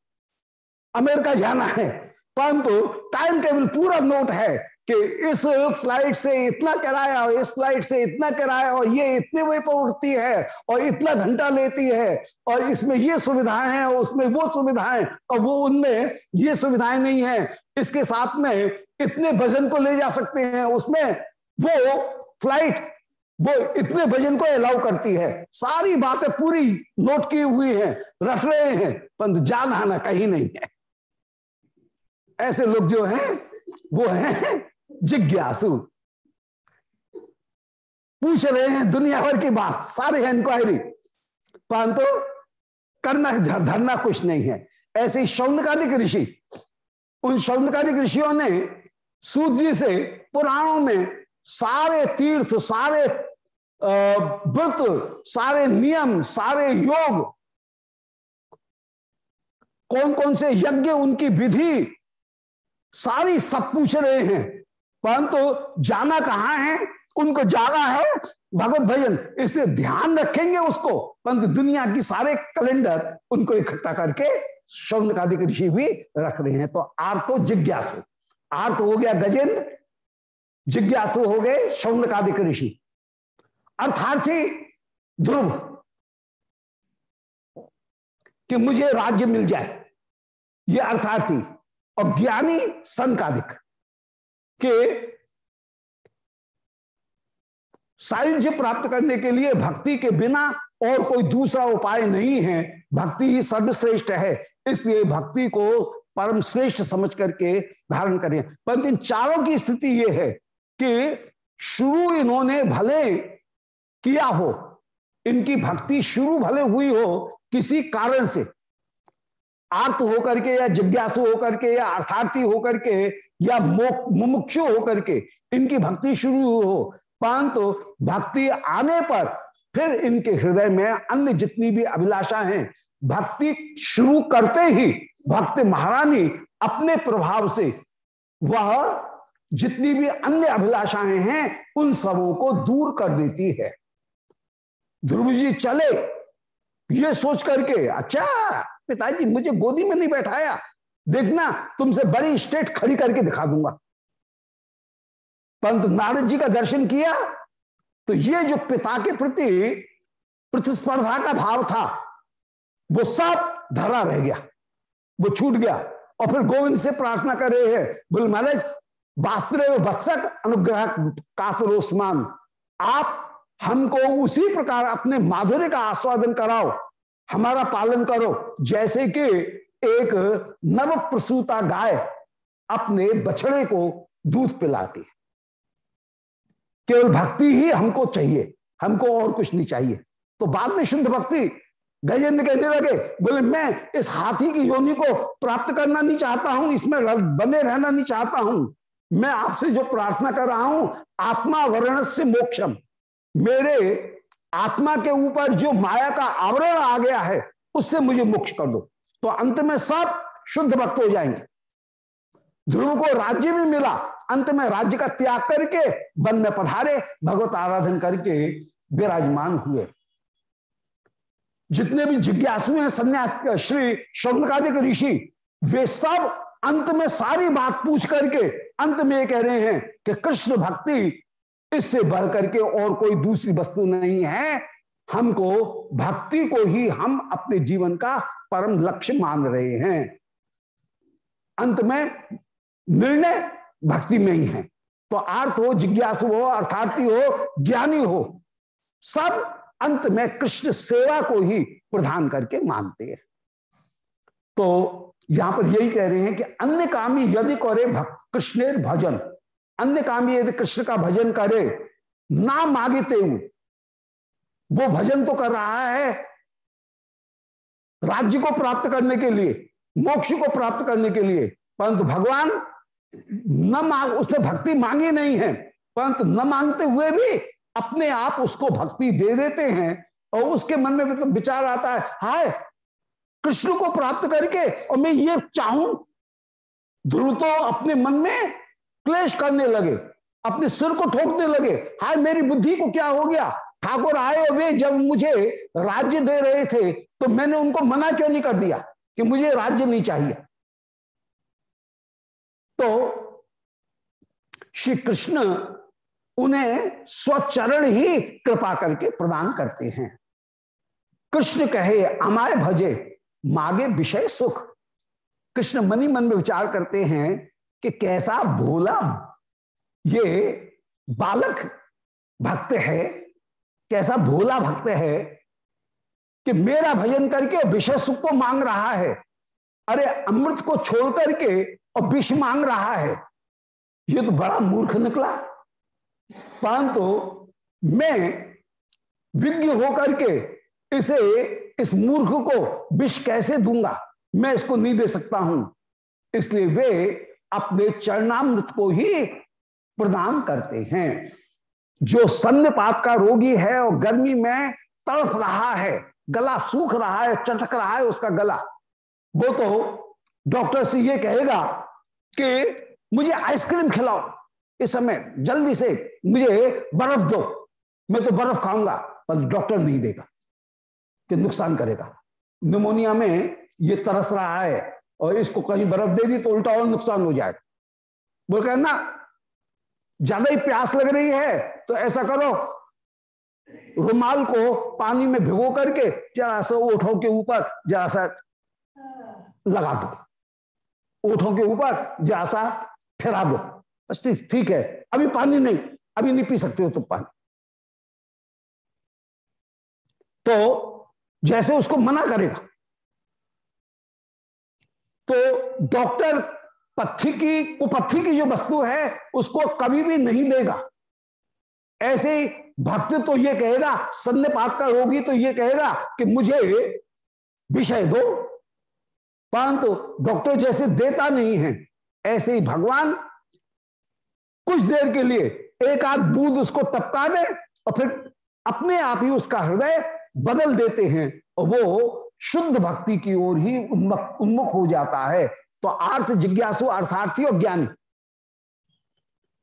अमेरिका जाना है, परंतु टाइम टेबल पूरा नोट है। कि इस फ़्लाइट से इतना किराया और इस फ़्लाइट से इतना किराया और ये इतने बजे पर उठती है और इतना घंटा लेती है और इसमें ये सुविधाएँ हैं और उसमें वो सुविधाएँ और वो उनमें ये सुविधाएँ नहीं है। इसके साथ में इतने वज़न को ले जा सकते हैं, उसमें वो फ़्लाइट, वो इतने वज़न को अलाउ करती है। सारी बातें पूरी नोट की हुई है, रख रहे हैं परंतु जान आना कहीं नहीं है। ऐसे लोग जो हैं, वो हैं जिज्ञासु। पूछ रहे हैं दुनिया भर की बात, सारे इंक्वायरी परंतु करना, धरना कुछ नहीं है। ऐसे ही शौनकालिक ऋषि, उन शौनकालिक ऋषियों ने सूर्य जी से पुराणों में सारे तीर्थ, सारे व्रत, सारे नियम, सारे योग कौन कौन से यज्ञ, उनकी विधि, सारी सब पूछ रहे हैं। परंतु जाना कहाँ है? उनको जाना है भगवत भजन। इसे ध्यान रखेंगे उसको। परंतु दुनिया की सारे कैलेंडर उनको इकट्ठा करके शौन शौनकादिक ऋषि भी रख रहे हैं। तो आर्तो जिज्ञासु। आर्थ हो गया गजेंद्र। जिज्ञासु हो गए शौन शौनकादिक ऋषि। अर्थार्थी ध्रुव, कि मुझे राज्य मिल जाए। ये अर्थार्थी और ज्ञानी संकादिक। के सायुज्य प्राप्त करने के लिए भक्ति के बिना और कोई दूसरा उपाय नहीं है। भक्ति ही सर्वश्रेष्ठ है, इसलिए भक्ति को परम श्रेष्ठ समझ करके धारण करें परंतु इन चारों की स्थिति यह है कि शुरू इन्होंने भले किया हो, इनकी भक्ति शुरू भले हुई हो किसी कारण से आर्त होकर के या जिज्ञासु होकर के या अर्थार्थी होकर के या मुमुक्षु होकर के इनकी भक्ति शुरू हो। परंतु भक्ति आने पर फिर इनके हृदय में अन्य जितनी भी अभिलाषा हैं, भक्ति शुरू करते ही भक्त महारानी अपने प्रभाव से वह जितनी भी अन्य अभिलाषाएँ हैं, उन सबों को दूर कर देती है। ध्रुव जी चले ये सोच करके अच्छा पिताजी, मुझे गोदी में नहीं बैठाया। देखना, तुमसे बड़ी स्टेट खड़ी करके दिखा दूँगा। परंतु नारद जी का दर्शन किया तो ये जो पिता के प्रति प्रतिस्पर्धा का भाव था, वो सब धरा रह गया। वो छूट गया। और फिर गोविंद से प्रार्थना कर रहे हैं बोले महाराज वास्त्र वत्सक अनुग्रह कातरोस्मान। आप हमको उसी प्रकार अपने माधुर्य का आस्वादन कराओ, हमारा पालन करो। जैसे कि एक नव प्रसूता गाय अपने बछड़े को दूध पिलाती है। केवल भक्ति ही हमको चाहिए, हमको और कुछ नहीं चाहिए। तो बाद में शुद्ध भक्ति गजेंद्र कहने लगे, बोले, मैं इस हाथी की योनि को प्राप्त करना नहीं चाहता हूँ, इसमें बने रहना नहीं चाहता हूँ। मैं आपसे जो प्रार्थना कर रहा हूँ, आत्मा वर्ण से मोक्षम। मेरे आत्मा के ऊपर जो माया का आवरण आ गया है, उससे मुझे मोक्ष कर दो। तो अंत में सब शुद्ध भक्त हो जाएँगे। ध्रुव को राज्य भी मिला। अंत में राज्य का त्याग करके, वन में पधारे, भगवत आराधन करके विराजमान हुए। जितने भी जिज्ञासु हैं, संन्यास, श्री शौनकादिक ऋषि, वे सब अंत में सारी बात पूछ करके, अंत में कह रहे हैं कि कृष्ण भक्ति इससे बढ़ करके और कोई दूसरी वस्तु नहीं है। हमको भक्ति को ही हम अपने जीवन का परम लक्ष्य मान रहे हैं। अंत में निर्णय भक्ति में ही है। तो अर्थ हो, जिज्ञासु हो अर्थार्थी हो, ज्ञानी हो, सब अंत में कृष्ण सेवा को ही प्रधान करके मानते हैं। तो यहाँ पर यही कह रहे हैं कि अन्य कामी यदि करे भक्त कृष्णेर भजन अन्य काम यदि कृष्ण का भजन करे, ना मांगते वो भजन तो कर रहा है राज्य को प्राप्त करने के लिए, मोक्ष को प्राप्त करने के लिए। परंतु भगवान न मांग, उसने भक्ति मांगी नहीं है। परंतु न मांगते हुए भी अपने आप उसको भक्ति दे देते हैं और उसके मन में मतलब विचार आता है, हाय, कृष्ण को प्राप्त करके और मैं ये चाहूँ, ध्रुव तो अपने मन में क्लेश करने लगे, अपने सिर को ठोकने लगे, हाय मेरी बुद्धि को क्या हो गया? ठाकुर आए वे जब मुझे राज्य दे रहे थे तो मैंने उनको मना क्यों नहीं कर दिया कि मुझे राज्य नहीं चाहिए? तो श्री कृष्ण उन्हें स्वचरण ही कृपा करके प्रदान करते हैं। कृष्ण कहे, अमाय भजे, मागे विषय सुख। कृष्ण मनी मन में विचार करते हैं कि कैसा भोला ये बालक भक्त है, कैसा भोला भक्त है कि मेरा भजन करके विषय सुख को मांग रहा है, अरे अमृत को छोड़ करके और विष मांग रहा है। ये तो बड़ा मूर्ख निकला। परंतु तो मैं विज्ञ होकर के इसे, इस मूर्ख को विष कैसे दूँगा? मैं इसको नहीं दे सकता हूँ। इसलिए वे अपने चरणामृत को ही प्रदान करते हैं। जो सन्नपात का रोगी है और गर्मी में तड़प रहा है, गला सूख रहा है, चटक रहा है उसका गला, वो तो डॉक्टर से ये कहेगा कि मुझे आइसक्रीम खिलाओ, इस समय जल्दी से मुझे बर्फ़ दो, मैं तो बर्फ़ खाऊँगा, पर डॉक्टर नहीं देगा, कि नुकसान करेगा। निमोनिया में ये तरस रहा है और इसको कहीं बर्फ़ दे दी तो उल्टा और नुकसान हो जाएगा बोल कह ना, ज़्यादा ही प्यास लग रही है तो ऐसा करो। रुमाल को पानी में भिगो करके जरा सा ओठों के ऊपर जरा सा लगा दो। ओठों के ऊपर जरा सा फिरा दो। बस ठीक है, अभी पानी नहीं, अभी नहीं पी सकते हो तुम पानी। तो जैसे उसको मना करेगा तो डॉक्टर पथी की कुपथी की जो वस्तु है, उसको कभी भी नहीं देगा। ऐसे ही भक्त तो ये कहेगा, सन्निपात का रोगी तो ये कहेगा कि मुझे विषय दो, परंतु डॉक्टर जैसे देता नहीं है, ऐसे ही भगवान कुछ देर के लिए एक आध दूध उसको टपका दे और फिर अपने आप ही उसका हृदय बदल देते हैं और वो शुद्ध भक्ति की ओर ही उन्मुख उन्मुख हो जाता है। तो अर्थ जिज्ञासु, अर्थार्थी और ज्ञानी।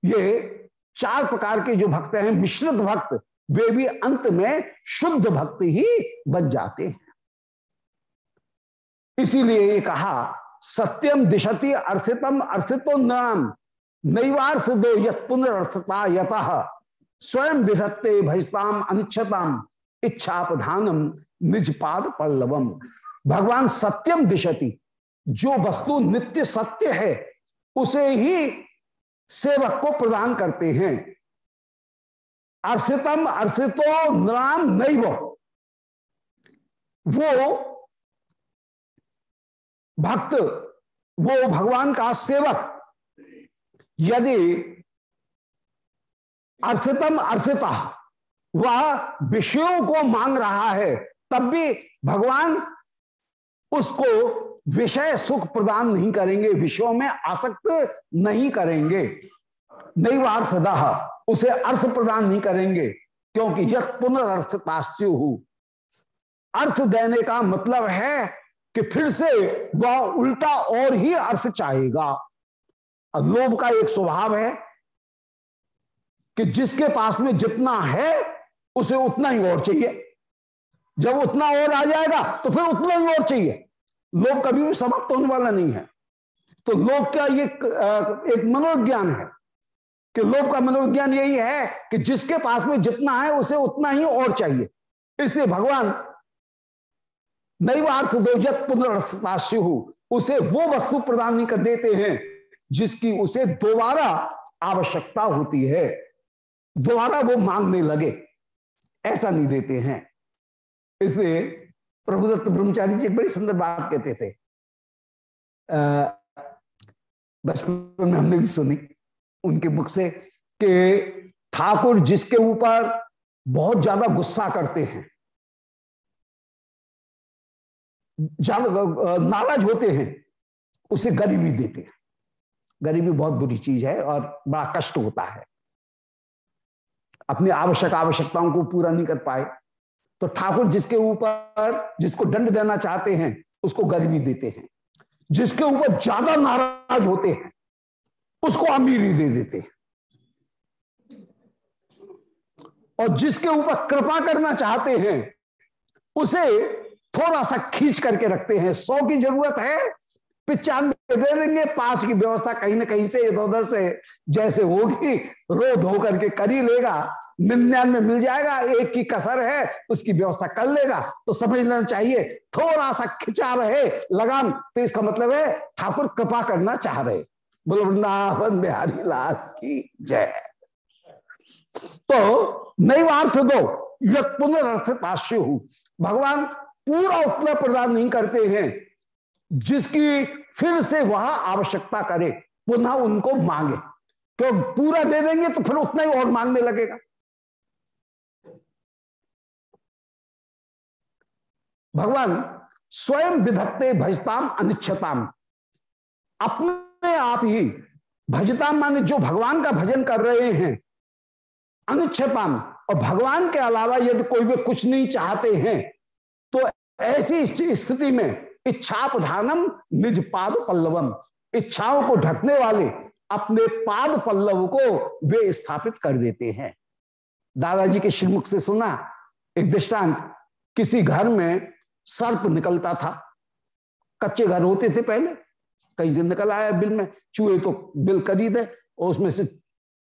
ये चार प्रकार के जो भक्त हैं, मिश्रित भक्त, वे भी अंत में शुद्ध भक्त ही बन जाते हैं। इसीलिए ये कहा, सत्यम दिशति अर्थितम अर्थितो नाम नैवार्थ दो यत पुनर्थता यत, स्वयं विधत्ते भजताम अनिच्छताम इच्छा प्रधानम निज पाद पल्लवम। भगवान सत्यम दिशति। जो वस्तु नित्य सत्य है, उसे ही सेवक को प्रदान करते हैं। अर्थितम अर्थितो नाम नहीं वो भक्त, वो भगवान का सेवक। यदि अर्थितम अर्थिता वह विषयों को मांग रहा है तब भी भगवान उसको विषय सुख प्रदान नहीं करेंगे, विषयों में आसक्त नहीं करेंगे। नहीं अर्थदाह उसे अर्थ प्रदान नहीं करेंगे, क्योंकि यह पुनर्र्थतास्यु अर्थ देने का मतलब है कि फिर से वह उल्टा और ही अर्थ चाहेगा। लोभ का एक स्वभाव है कि जिसके पास में जितना है, उसे उतना ही और चाहिए। जब उतना और आ जाएगा तो फिर उतना ही और चाहिए। लोभ कभी भी समाप्त होने वाला नहीं है। तो लोभ का ये एक मनोविज्ञान है कि लोभ का मनोविज्ञान यही है कि जिसके पास में जितना है, उसे उतना ही और चाहिए। इसलिए भगवान नई अर्थ दो पुनर्स्थाश्यु उसे वो वस्तु प्रदान नहीं कर देते हैं जिसकी उसे दोबारा आवश्यकता होती है। दोबारा वो मांगने लगे। ऐसा नहीं देते हैं। इसलिए प्रभुदत्त ब्रह्मचारी जी एक बड़ी सुंदर बात कहते थे। बचपन में हमने भी सुनी उनके मुख से कि ठाकुर जिसके ऊपर बहुत ज़्यादा गुस्सा करते हैं, ज़्यादा नाराज़ होते हैं, उसे गरीबी देते हैं। गरीबी बहुत बुरी चीज़ है और बड़ा कष्ट होता है। अपनी आवश्यक आवश्यकताओं को पूरा नहीं कर पाए। तो ठाकुर जिसके ऊपर, जिसको दंड देना चाहते हैं, उसको गरीबी देते हैं। जिसके ऊपर ज़्यादा नाराज़ होते हैं, उसको अमीरी दे देते हैं। और जिसके ऊपर कृपा करना चाहते हैं, उसे थोड़ा सा खींच करके रखते हैं। सौ की ज़रूरत है, पिचानवे दे देंगे, पाँच की व्यवस्था कहीं ना कहीं से इधर उधर से जैसे होगी रो धो करके कर ही लेगा। निन्यानवे मिल जाएगा, एक की कसर है, उसकी व्यवस्था कर लेगा तो समझ लेना चाहिए, थोड़ा सा खिंचा रहे, लगाम तो इसका मतलब है, ठाकुर कृपा करना चाह रहे बोलो, वृंदावन बिहारी लाल की जय। तो नैवार्थ दो पुनर्थ हूँ। भगवान पूरा उत्तर प्रदान नहीं करते हैं, जिसकी फिर से वहाँ आवश्यकता करे, पुनः उनको मांगे। तो पूरा दे देंगे तो फिर उतना ही और मांगने लगेगा। भगवान स्वयं विधत्ते भजताम अनिच्छताम। अपने आप ही भजताम माने जो भगवान का भजन कर रहे हैं, अनिच्छताम। और भगवान के अलावा यदि कोई भी कुछ नहीं चाहते हैं तो ऐसी स्थिति में इच्छा प्रधानम निज पाद पल्लवम। इच्छाओं को ढकने वाले अपने पाद पल्लव को वे स्थापित कर देते हैं। दादाजी के श्रीमुख से सुना, एक दृष्टांत, किसी घर में सर्प निकलता था। कच्चे घर होते थे पहले। कई दिन निकल आया बिल में। चूहे तो बिल करी दे और उसमें से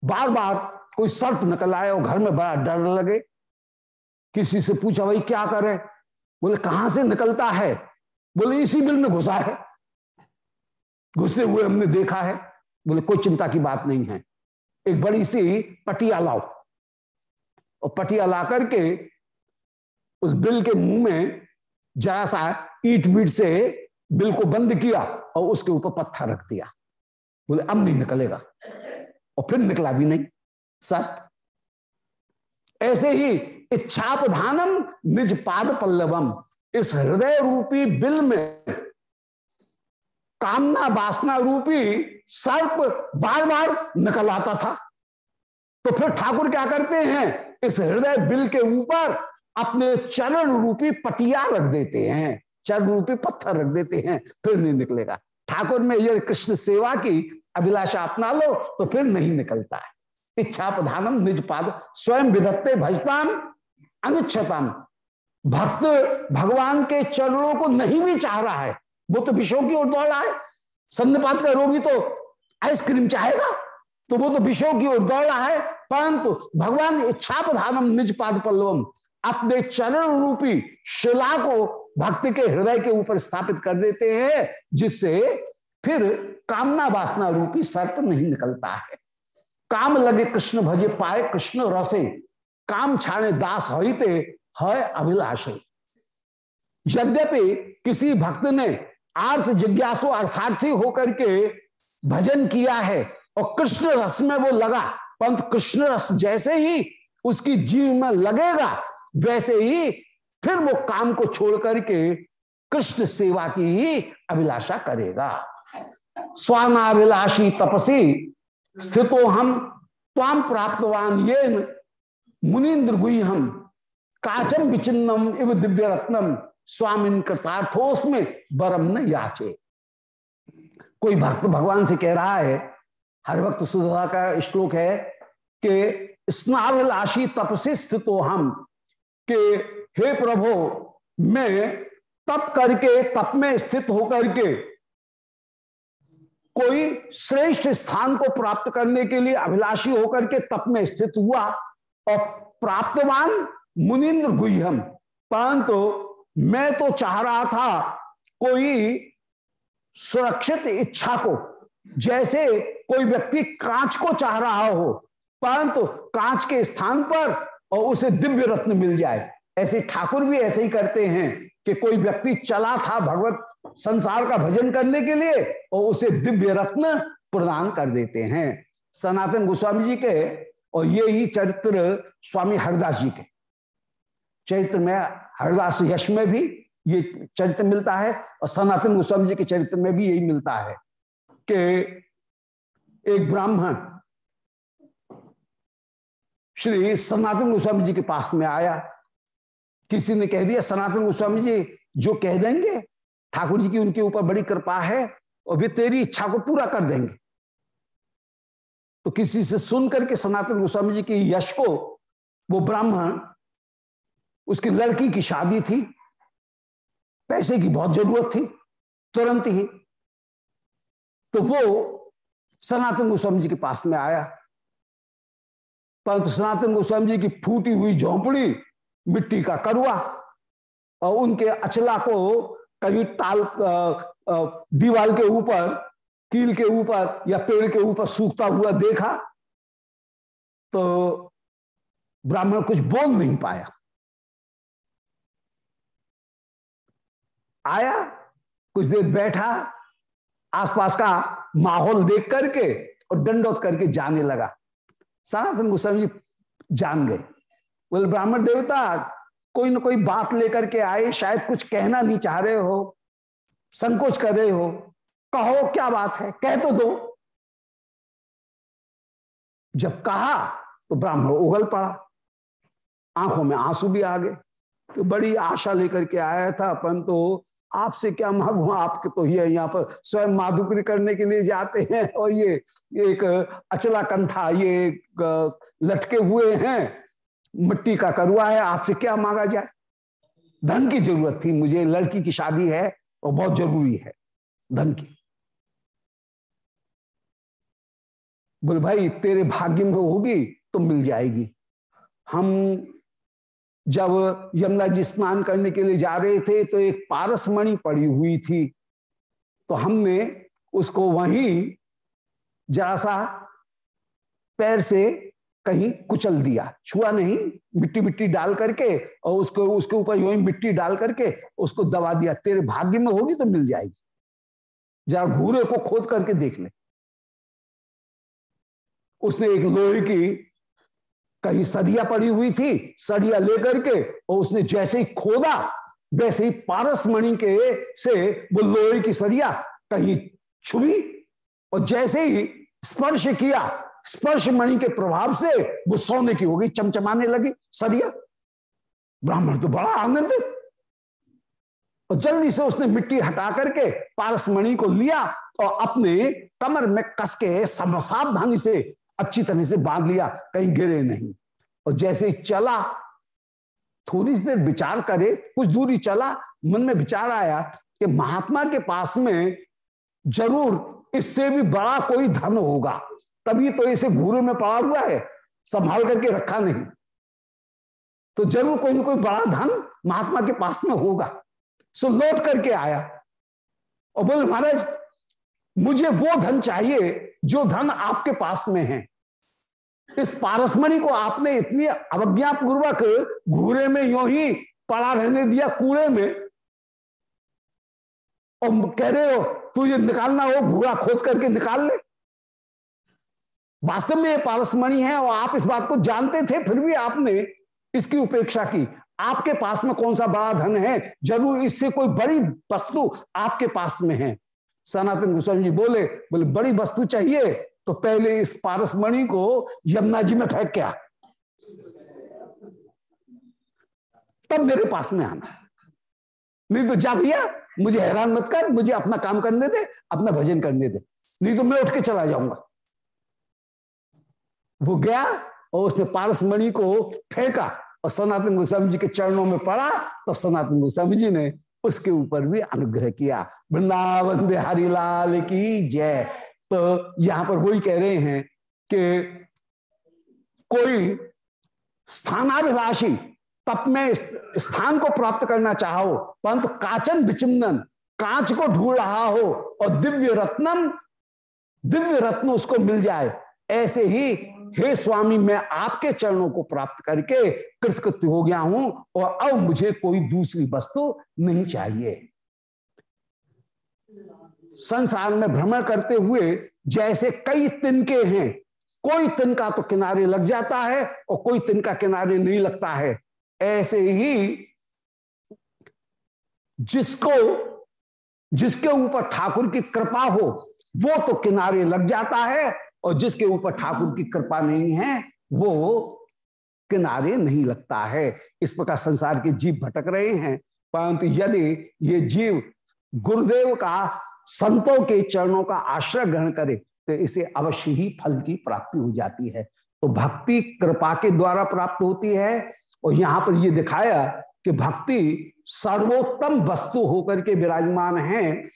बार बार कोई सर्प निकल आया और घर में बड़ा डर लगे। किसी से पूछा, भाई, क्या करे बोले, कहाँ से निकलता है? बोले, इसी बिल में घुसा है। घुसते हुए हमने देखा है। बोले, कोई चिंता की बात नहीं है। एक बड़ी सी पटिया लाओ। और पटिया ला करके उस बिल के मुँह में जरा सा ईट बीट से बिल को बंद किया और उसके ऊपर पत्थर रख दिया। बोले, अब नहीं निकलेगा। और फिर निकला भी नहीं। सर ऐसे ही इच्छा प्रधानम निज पाद पल्लवम, इस हृदय रूपी बिल में कामना वासना रूपी सर्प बार बार निकल आता था। तो फिर ठाकुर क्या करते हैं? इस हृदय बिल के ऊपर अपने चरण रूपी पटिया रख देते हैं, चरण रूपी पत्थर रख देते हैं, फिर नहीं निकलेगा। ठाकुर में यदि कृष्ण सेवा की अभिलाषा अपना लो तो फिर नहीं निकलता है। इच्छा प्रधानम निज पाद स्वयं विधत्ते भजताम, अनुच्छताम। भक्त भगवान के चरणों को नहीं भी चाह रहा है, वो तो विषयों की ओर दौड़ रहा है। संपात का रोगी तो आइसक्रीम चाहेगा तो वो तो विषयों की ओर दौड़ रहा है, परंतु भगवान इच्छा प्रधानम निज पाद पल्लवम अपने चरण रूपी शिला को भक्त के हृदय के ऊपर स्थापित कर देते हैं, जिससे फिर कामना वासना रूपी सर्प नहीं निकलता है। काम लगे कृष्ण भजे पाए कृष्ण रसे, काम छाने दास हईते हय अभिलाषी। यद्यपि किसी भक्त ने अर्थ जिज्ञासु अर्थार्थी होकर के भजन किया है और कृष्ण रस में वो लगा पंत कृष्ण रस जैसे ही उसकी जीव में लगेगा वैसे ही फिर वो काम को छोड़ करके कृष्ण सेवा की ही अभिलाषा करेगा। स्वानाभिलाषी तपसी स्थितो हम ताम प्राप्तवान ये मुनीन्द्र गुई हम काचम विचिन्नम इव दिव्य रत्नम स्वामिन कृतार्थोस में बरम न याचे। कोई भक्त भगवान से कह रहा है हर भक्त सुधा का श्लोक है कि स्नाभिलाषी तप से स्थितो हम के, हे प्रभु, मैं तप करके, तप में स्थित होकर के कोई श्रेष्ठ स्थान को प्राप्त करने के लिए अभिलाषी होकर के तप में स्थित हुआ और प्राप्तवान मुनिंद्र गुहम परंतु मैं तो चाह रहा था कोई सुरक्षित इच्छा को, जैसे कोई व्यक्ति कांच को चाह रहा हो। परंतु कांच के स्थान पर और उसे दिव्य रत्न मिल जाए। ऐसे ठाकुर भी ऐसे ही करते हैं कि कोई व्यक्ति चला था भगवत संसार का भजन करने के लिए और उसे दिव्य रत्न प्रदान कर देते हैं। सनातन गोस्वामी जी के और ये ही चरित्र स्वामी हरदास जी के। चरित्र में हरिदास यश में भी ये चरित्र मिलता है और सनातन गोस्वामी जी के चरित्र में भी यही मिलता है कि एक ब्राह्मण श्री सनातन गोस्वामी जी के पास में आया। किसी ने कह दिया, सनातन गोस्वामी जी, जो कह देंगे, ठाकुर जी की उनके ऊपर बड़ी कृपा है और वे तेरी इच्छा को पूरा कर देंगे। तो किसी से सुन करके सनातन गोस्वामी जी के यश को, वो ब्राह्मण, उसकी लड़की की शादी थी, पैसे की बहुत ज़रूरत थी, तुरंत ही तो वो सनातन गोस्वामी जी के पास में आया। परंतु सनातन गोस्वामी जी की फूटी हुई झोंपड़ी मिट्टी का करुआ और उनके अचला को कभी ताल दीवाल के ऊपर, कील के ऊपर या पेड़ के ऊपर सूखता हुआ देखा तो ब्राह्मण कुछ बोल नहीं पाया। आया, कुछ देर बैठा, आसपास का माहौल देख करके और दंडोत करके जाने लगा। सनातन गोस्वामी जी जान गए। बोले, ब्राह्मण देवता, कोई ना कोई बात लेकर के आए, शायद कुछ कहना नहीं चाह रहे हो, संकोच कर रहे हो, कहो क्या बात है, कह तो दो। जब कहा तो ब्राह्मण उगल पड़ा। आँखों में आँसू भी आ गए। तो बड़ी आशा लेकर के आया था परंतु आपसे क्या मांगू? आपके तो ये यहाँ पर स्वयं माधुकरी करने के लिए जाते हैं और ये एक अचला कंथा, ये लटके हुए हैं। मिट्टी का करुआ है, आपसे क्या मांगा जाए? धन की ज़रूरत थी। मुझे लड़की की शादी है और बहुत ज़रूरी है धन की। बोले, भाई, तेरे भाग्य में होगी तो मिल जाएगी। हम जब यमुना जी स्नान करने के लिए जा रहे थे तो एक पारस मणि पड़ी हुई थी। तो हमने उसको वहीं जरा सा पैर से कहीं कुचल दिया। छुआ नहीं, मिट्टी मिट्टी डाल करके और उसको, उसके ऊपर यूँ मिट्टी डाल करके उसको दबा दिया। तेरे भाग्य में होगी तो मिल जाएगी। जरा घूरे को खोद करके देख ले। उसने एक लोहे की कहीं सरिया पड़ी हुई थी सरिया लेकर के, और उसने जैसे ही खोदा, वैसे ही पारस मणि के से वो लोहे की सरिया कहीं छुई, और जैसे ही स्पर्श किया, स्पर्श मणि के प्रभाव से वो सोने की हो गई, चमचमाने लगी सरिया ब्राह्मण तो बड़ा आनंदित और जल्दी से उसने मिट्टी हटा करके पारस मणि को लिया, और अपने कमर में कस के सावधानी से अच्छी तरह से बाँध लिया, कहीं गिरे नहीं। और जैसे ही चला, थोड़ी सी देर विचार करे, कुछ दूरी चला, मन में विचार आया कि महात्मा के पास में ज़रूर इससे भी बड़ा कोई धन होगा। तभी तो इसे घूरे में पड़ा हुआ है, संभाल करके रखा नहीं। तो ज़रूर कोई ना कोई बड़ा धन महात्मा के पास में होगा। सो लौट करके आया और बोले, महाराज, मुझे वो धन चाहिए जो धन आपके पास में है। इस पारसमणि को आपने इतनी अवज्ञा पूर्वक घूरे में यो ही पड़ा रहने दिया कूड़े में। और कह रहे हो, तू ये निकालना हो घूरा खोज करके निकाल ले। वास्तव में ये पारसमणि है और आप इस बात को जानते थे, फिर भी आपने इसकी उपेक्षा की। आपके पास में कौन सा बड़ा धन है? ज़रूर इससे कोई बड़ी वस्तु आपके पास में है। सनातन गोस्वामी जी बोले बोले, बड़ी वस्तु चाहिए तो पहले इस पारसमणि को यमुना जी में फेंक क्या तब मेरे पास में आना। नहीं तो जा भैया, मुझे हैरान मत कर, मुझे अपना काम करने दे, अपना भजन करने दे। नहीं तो मैं उठ के चला जाऊँगा। वो गया और उसने पारसमणि को फेंका और सनातन गोस्वामी जी के चरणों में पड़ा। तब सनातन गोस्वामी जी ने उसके ऊपर भी अनुग्रह किया। वृंदावन बिहारी लाल की जय। तो यहाँ पर वही कह रहे हैं कि कोई स्थानाभिलाषी तप में स्थान को प्राप्त करना चाहो परंतु काचन विचिमन कांच को ढूंढ रहा हो और दिव्य रत्नम, दिव्य रत्न उसको मिल जाए, ऐसे ही हे स्वामी, मैं आपके चरणों को प्राप्त करके कृतकृत्य हो गया हूँ और अब मुझे कोई दूसरी वस्तु नहीं चाहिए। संसार में भ्रमण करते हुए जैसे कई तिनके हैं, कोई तिनका तो किनारे लग जाता है और कोई तिनका किनारे नहीं लगता है। ऐसे ही जिसको, जिसके ऊपर ठाकुर की कृपा हो, वो तो किनारे लग जाता है और जिसके ऊपर ठाकुर की कृपा नहीं है, वो किनारे नहीं लगता है। इस प्रकार संसार के जीव भटक रहे हैं। परंतु यदि ये जीव गुरुदेव का, संतों के चरणों का आश्रय ग्रहण करे तो इसे अवश्य ही फल की प्राप्ति हो जाती है। तो भक्ति कृपा के द्वारा प्राप्त होती है। और यहाँ पर ये दिखाया कि भक्ति सर्वोत्तम वस्तु होकर के विराजमान है,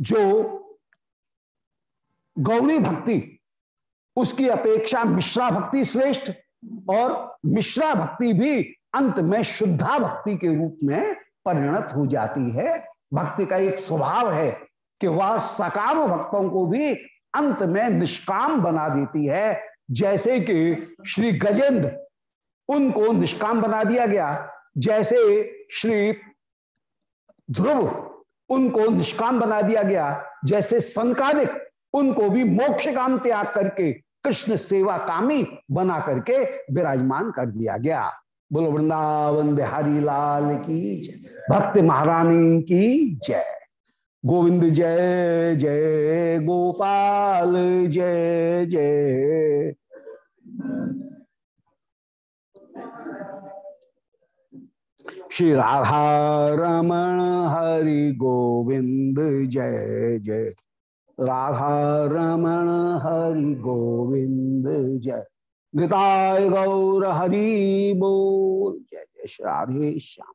जो गौरी भक्ति उसकी अपेक्षा मिश्रा भक्ति श्रेष्ठ और मिश्रा भक्ति भी अंत में शुद्धा भक्ति के रूप में परिणत हो जाती है। भक्ति का एक स्वभाव है कि वह सकाम भक्तों को भी अंत में निष्काम बना देती है। जैसे कि श्री गजेंद्र, उनको निष्काम बना दिया गया। जैसे श्री ध्रुव, उनको निष्काम बना दिया गया। जैसे संकादिक, उनको भी मोक्ष काम त्याग करके कृष्ण सेवा कामी बना करके विराजमान कर दिया गया। बोलो, वृंदावन बिहारी लाल की जय, भक्त महारानी की जय। गोविंद जय जय गोपाल जय जय। श्री राधा रमण हरि गोविंद जय जय। राधा रमण हरि गोविंद जय। निताय गौर हरि बोल। जय जय श्री राधे श्याम।